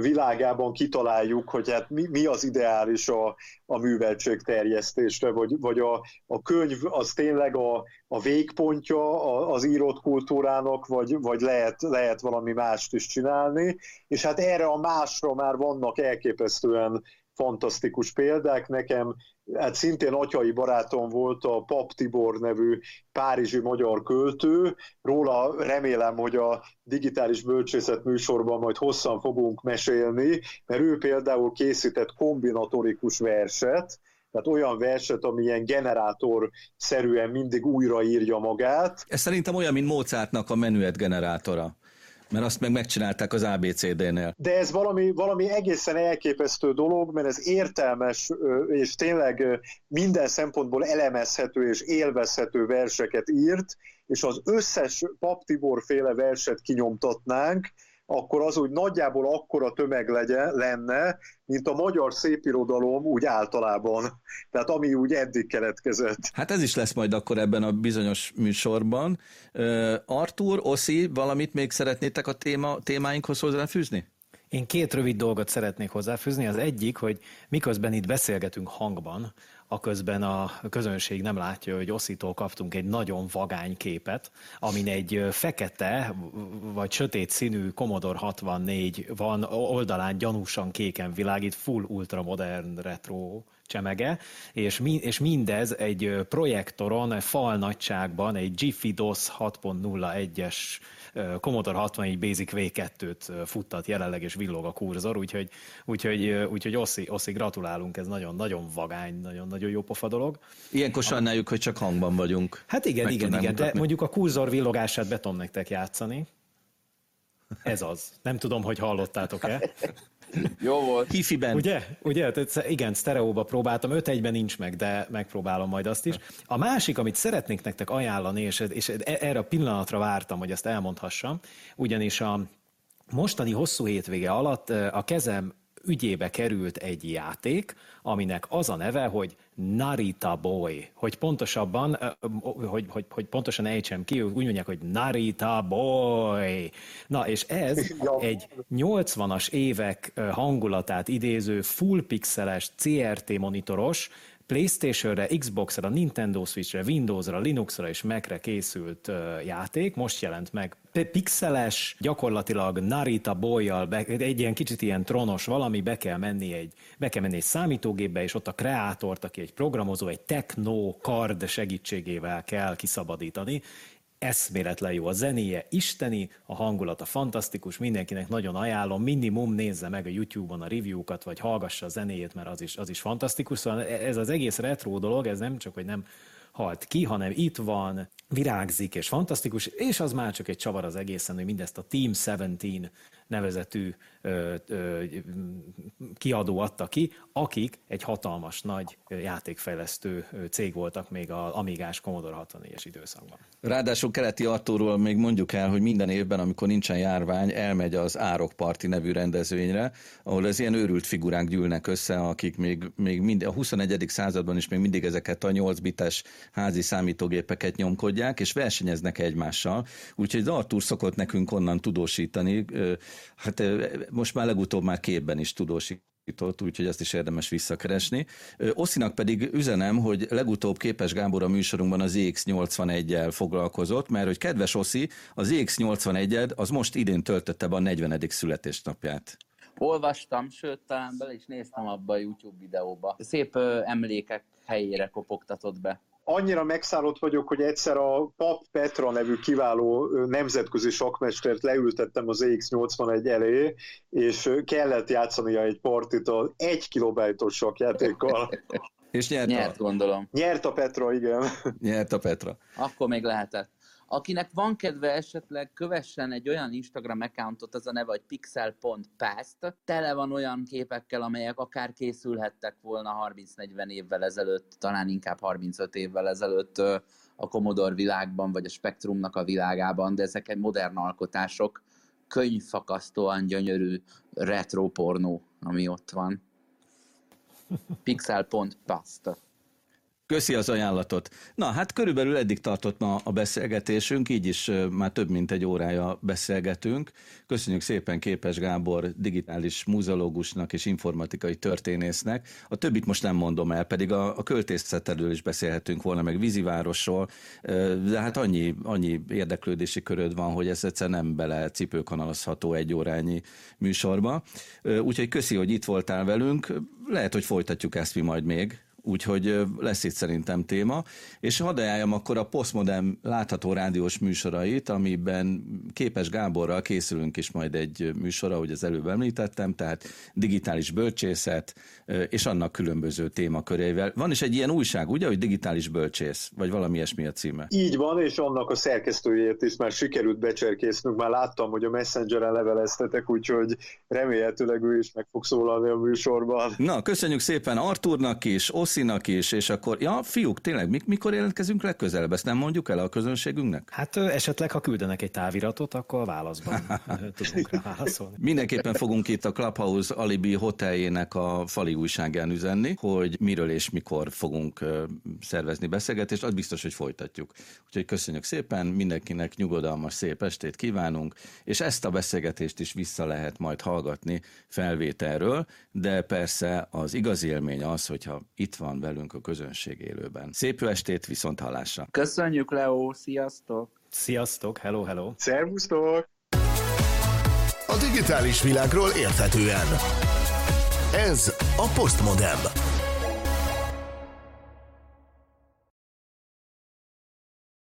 világában kitaláljuk, hogy hát mi, mi az ideális a, a műveltség terjesztésre, vagy, vagy a, a könyv az tényleg a, a végpontja az írott kultúrának, vagy, vagy lehet, lehet valami mást is csinálni, és hát erre a másra már vannak elképesztően fantasztikus példák. Nekem hát szintén atyai barátom volt a Pap Tibor nevű párizsi magyar költő. Róla remélem, hogy a digitális bölcsészet műsorban majd hosszan fogunk mesélni, mert ő például készített kombinatorikus verset, tehát olyan verset, ami ilyen generátor-szerűen mindig újraírja magát. Ez szerintem olyan, mint Mozartnak a menüet generátora mert azt meg megcsinálták az ABCD-nél. De ez valami, valami egészen elképesztő dolog, mert ez értelmes és tényleg minden szempontból elemezhető és élvezhető verseket írt, és az összes Pap Tibor féle verset kinyomtatnánk, akkor az úgy nagyjából akkora tömeg legyen, lenne, mint a magyar szépirodalom úgy általában. Tehát ami úgy eddig keletkezett. Hát ez is lesz majd akkor ebben a bizonyos műsorban. Uh, Artur, Oszi, valamit még szeretnétek a téma, témáinkhoz hozzáfűzni? Én két rövid dolgot szeretnék hozzáfűzni. Az egyik, hogy miközben itt beszélgetünk hangban, aközben a közönség nem látja, hogy Oszitól kaptunk egy nagyon vagány képet, amin egy fekete vagy sötét színű Commodore 64 van, oldalán gyanúsan kéken világít, full ultramodern retro csemege, és, mi, és mindez egy projektoron, fal nagyságban, egy Jiffy DOS 6.01-es Commodore 64 Basic V2-t futtat jelenleg, és villog a kurzor, úgyhogy, úgyhogy, úgyhogy Oszi, Oszi, gratulálunk, ez nagyon-nagyon vagány, nagyon-nagyon jó pofa dolog. Ilyenkor sajnáljuk, hogy csak hangban vagyunk. Hát igen, Meg igen, igen, de mondjuk a kurzor villogását be tudom nektek játszani. Ez az. Nem tudom, hogy hallottátok-e. Jó volt. Hifiben. Ugye? Ugye? Igen, sztereóba próbáltam, 5 egyben nincs meg, de megpróbálom majd azt is. A másik, amit szeretnék nektek ajánlani, és, és e- erre a pillanatra vártam, hogy ezt elmondhassam, ugyanis a mostani hosszú hétvége alatt a kezem ügyébe került egy játék, aminek az a neve, hogy Narita Boy. Hogy pontosabban, hogy, hogy, hogy pontosan ejtsem ki, úgy mondják, hogy Narita Boy. Na, és ez egy 80-as évek hangulatát idéző full pixeles CRT monitoros, PlayStation-re, Xbox-ra, Nintendo Switch-re, Windows-ra, Linux-ra és Mac-re készült játék, most jelent meg pixeles, gyakorlatilag Narita bolyjal, egy ilyen kicsit ilyen tronos valami, be kell menni egy, be kell menni egy számítógépbe, és ott a kreátort, aki egy programozó, egy techno card segítségével kell kiszabadítani, eszméletlen jó a zenéje, isteni, a hangulata fantasztikus, mindenkinek nagyon ajánlom, minimum nézze meg a YouTube-on a review-kat, vagy hallgassa a zenéjét, mert az is, az is fantasztikus, szóval ez az egész retro dolog, ez nem csak, hogy nem halt ki, hanem itt van, virágzik és fantasztikus, és az már csak egy csavar az egészen, hogy mindezt a Team 17 nevezetű ö, kiadó adta ki, akik egy hatalmas nagy játékfejlesztő cég voltak még az Amigás Commodore 64-es időszakban. Ráadásul keleti Artúról még mondjuk el, hogy minden évben, amikor nincsen járvány, elmegy az Árok Parti nevű rendezvényre, ahol az ilyen őrült figurák gyűlnek össze, akik még, még mind, a 21. században is még mindig ezeket a 8 bites házi számítógépeket nyomkodják, és versenyeznek egymással. Úgyhogy az Artúr szokott nekünk onnan tudósítani, hát most már legutóbb már képben is tudósít úgyhogy ezt is érdemes visszakeresni. Oszinak pedig üzenem, hogy legutóbb Képes Gábor a műsorunkban az EX81-el foglalkozott, mert hogy kedves Oszi, az EX81-ed az most idén töltötte be a 40. születésnapját. Olvastam, sőt, talán bele is néztem abba a YouTube videóba. Szép ö, emlékek helyére kopogtatott be annyira megszállott vagyok, hogy egyszer a Pap Petra nevű kiváló nemzetközi sakmestert leültettem az EX81 elé, és kellett játszania egy partit az egy kilobájtos sakjátékkal. és nyert, nyert a... gondolom. Nyert a Petra, igen. Nyert a Petra. Akkor még lehetett. Akinek van kedve esetleg, kövessen egy olyan Instagram accountot, az a neve, hogy pixel.past. Tele van olyan képekkel, amelyek akár készülhettek volna 30-40 évvel ezelőtt, talán inkább 35 évvel ezelőtt a Commodore világban, vagy a Spectrumnak a világában, de ezek egy modern alkotások, könyvfakasztóan gyönyörű retro pornó, ami ott van. Pixel.past. Köszi az ajánlatot. Na, hát körülbelül eddig tartott ma a beszélgetésünk, így is már több mint egy órája beszélgetünk. Köszönjük szépen Képes Gábor digitális múzeológusnak és informatikai történésznek. A többit most nem mondom el, pedig a, a költészetedről is beszélhetünk volna, meg vízivárosról, de hát annyi, annyi érdeklődési köröd van, hogy ez egyszer nem bele cipőkanalazható egy órányi műsorba. Úgyhogy köszi, hogy itt voltál velünk. Lehet, hogy folytatjuk ezt mi majd még úgyhogy lesz itt szerintem téma. És hadd ajánljam akkor a Postmodern látható rádiós műsorait, amiben Képes Gáborral készülünk is majd egy műsora, ahogy az előbb említettem, tehát digitális bölcsészet, és annak különböző témakörével. Van is egy ilyen újság, ugye, hogy digitális bölcsész, vagy valami ilyesmi a címe. Így van, és annak a szerkesztőjét is már sikerült becserkésznünk, már láttam, hogy a Messengeren leveleztetek, úgyhogy remélhetőleg ő is meg fog szólalni a műsorban. Na, köszönjük szépen Arturnak is, Oszinak is, és akkor, ja, fiúk, tényleg, mikor jelentkezünk legközelebb? Ezt nem mondjuk el a közönségünknek? Hát esetleg, ha küldenek egy táviratot, akkor a válaszban tudunk rá válaszolni. Mindenképpen fogunk itt a Clubhouse Alibi hoteljének a fali újságán üzenni, hogy miről és mikor fogunk szervezni beszélgetést, az biztos, hogy folytatjuk. Úgyhogy köszönjük szépen, mindenkinek nyugodalmas szép estét kívánunk, és ezt a beszélgetést is vissza lehet majd hallgatni felvételről, de persze az igazi élmény az, hogyha itt van velünk a közönség élőben. Szép jó estét, viszont hallásra! Köszönjük, Leo, sziasztok! Sziasztok, hello, hello! Szervusztok! A digitális világról érthetően. Ez a Postmodem.